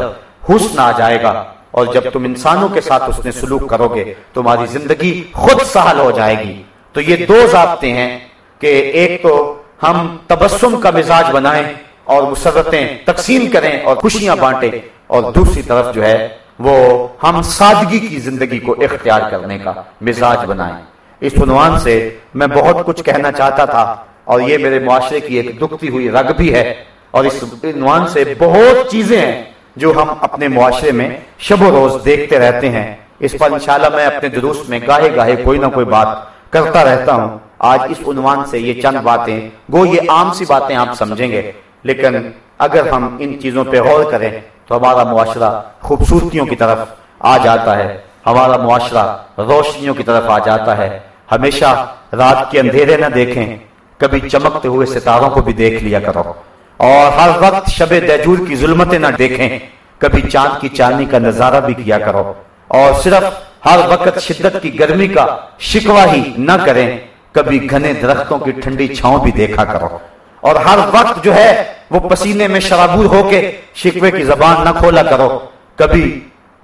حسن آ جائے گا۔ اور جب تم انسانوں کے ساتھ اس نے سلوک کرو گے تمہاری زندگی خود سہل ہو جائے گی۔ تو یہ دو ضابطے ہیں کہ ایک تو ہم تبسم کا مزاج بنائیں اور مسرتیں تقسیم کریں اور خوشیاں بانٹیں اور دوسری طرف جو ہے وہ ہم سادگی کی زندگی کو اختیار کرنے کا مزاج بنائیں۔ اس عنوان سے میں بہت کچھ کہنا چاہتا تھا اور یہ میرے معاشرے کی ایک دکھتی ہوئی رگ بھی ہے۔ اور اس عنوان سے بہت چیزیں ہیں جو ہم اپنے معاشرے میں شب و روز دیکھتے رہتے ہیں۔ اس پر انشاءاللہ میں اپنے دروس میں گاہے گاہے کوئی نہ کوئی بات کرتا رہتا ہوں۔ آج اس عنوان سے یہ چند باتیں گو یہ عام سی باتیں آپ سمجھیں گے۔ لیکن اگر ہم ان چیزوں پہ غور کریں تو ہمارا معاشرہ خوبصورتیوں کی طرف آ جاتا ہے۔ ہمارا معاشرہ روشنیوں کی طرف آ جاتا ہے۔ ہمیشہ رات کے اندھیرے نہ دیکھیں۔ کبھی چمکتے ہوئے ستاروں کو بھی دیکھ لیا کرو۔ اور ہر وقت شب دیجور کی ظلمتیں نہ دیکھیں۔ کبھی چاند کی چاندنی کا نظارہ بھی کیا کرو۔ اور صرف ہر وقت شدت کی گرمی کا شکوا ہی نہ کریں۔ کبھی گھنے درختوں کی ٹھنڈی چھاؤں بھی دیکھا کرو۔ اور ہر وقت جو ہے وہ پسینے میں شرابور ہو کے شکوے کی زبان نہ کھولا کرو۔ کبھی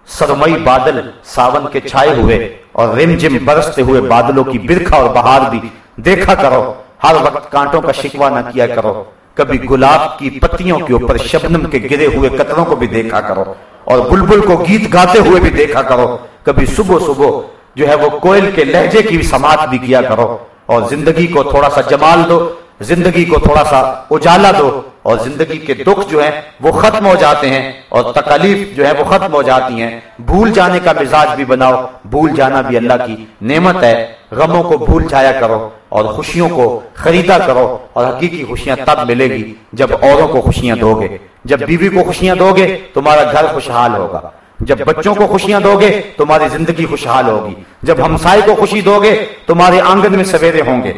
سرمئی بادل ساون کے چھائے ہوئے اور رم جم برستے ہوئے بادلوں کی برکھا اور بہار بھی دیکھا کرو۔ ہر وقت کانٹوں کا شکوا نہ کیا کرو۔ کبھی گلاب کی پتیوں کے اوپر شبنم کے گرے ہوئے قطروں کو بھی دیکھا کرو۔ اور بلبل کو گیت گاتے ہوئے بھی دیکھا کرو۔ کبھی صبح صبح جو ہے وہ کوئل کے لہجے کی بھی سماعت بھی کیا کرو۔ اور زندگی کو تھوڑا سا جمال دو۔ زندگی کو تھوڑا سا اجالا دو اور زندگی کے دکھ جو ہیں وہ ختم ہو جاتے ہیں اور تکلیف جو ہے وہ ختم ہو جاتی ہیں۔ بھول جانے کا مزاج بھی بناؤ، بھول جانا بھی اللہ کی نعمت ہے۔ غموں کو بھول جایا کرو اور خوشیوں کو خریدا کرو اور حقیقی خوشیاں تب ملے گی جب اوروں کو خوشیاں دو گے جب بیوی کو خوشیاں دو گے تمہارا گھر خوشحال ہوگا۔ جب بچوں کو خوشیاں دو گے تمہاری زندگی خوشحال ہوگی۔ جب ہمسائے کو خوشی دو گے تمہارے آنگن میں سویرے ہوں گے۔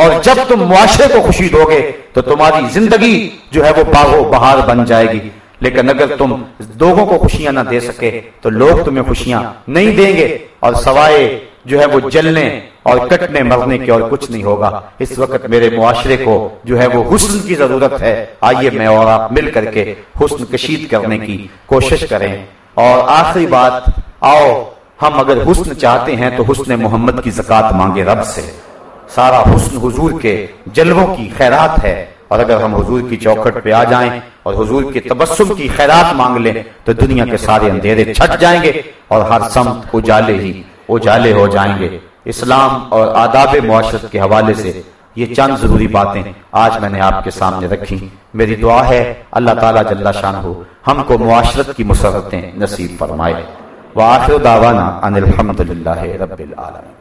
اور جب تم معاشرے کو خوشی دو گے تو تمہاری زندگی جو ہے وہ باغو بہار بن جائے گی۔ لیکن اگر تم لوگوں کو خوشیاں نہ دے سکے تو لوگ تمہیں خوشیاں نہیں دیں گے اور سوائے جو ہے وہ جلنے اور کٹنے مرنے کے اور کچھ نہیں ہوگا۔ اس وقت میرے معاشرے کو جو ہے وہ حسن کی ضرورت ہے۔ آئیے میں اور آپ مل کر کے حسن کشید کرنے کی کوشش کریں۔ اور آخری بات، آؤ، ہم اگر حسن چاہتے ہیں تو حسن محمد کی زکات مانگے رب سے۔ سارا حسن حضور کے جلووں کی خیرات ہے۔ اور اگر ہم حضور کی چوکھٹ پہ آ جائیں اور حضور کے تبسم کی خیرات مانگ لیں، تو دنیا کے سارے اندھیرے چھٹ جائیں گے اور ہر سمت اجالے ہی اجالے ہو جائیں گے۔ اسلام اور آداب معاشرت کے حوالے سے یہ چند ضروری باتیں آج میں نے آپ کے سامنے رکھی میری دعا ہے، اللہ تعالیٰ جل شان ہو ہم کو معاشرت کی مسرتیں نصیب فرمائے۔ وآخر دعوانا ان الحمد للہ رب العالمین۔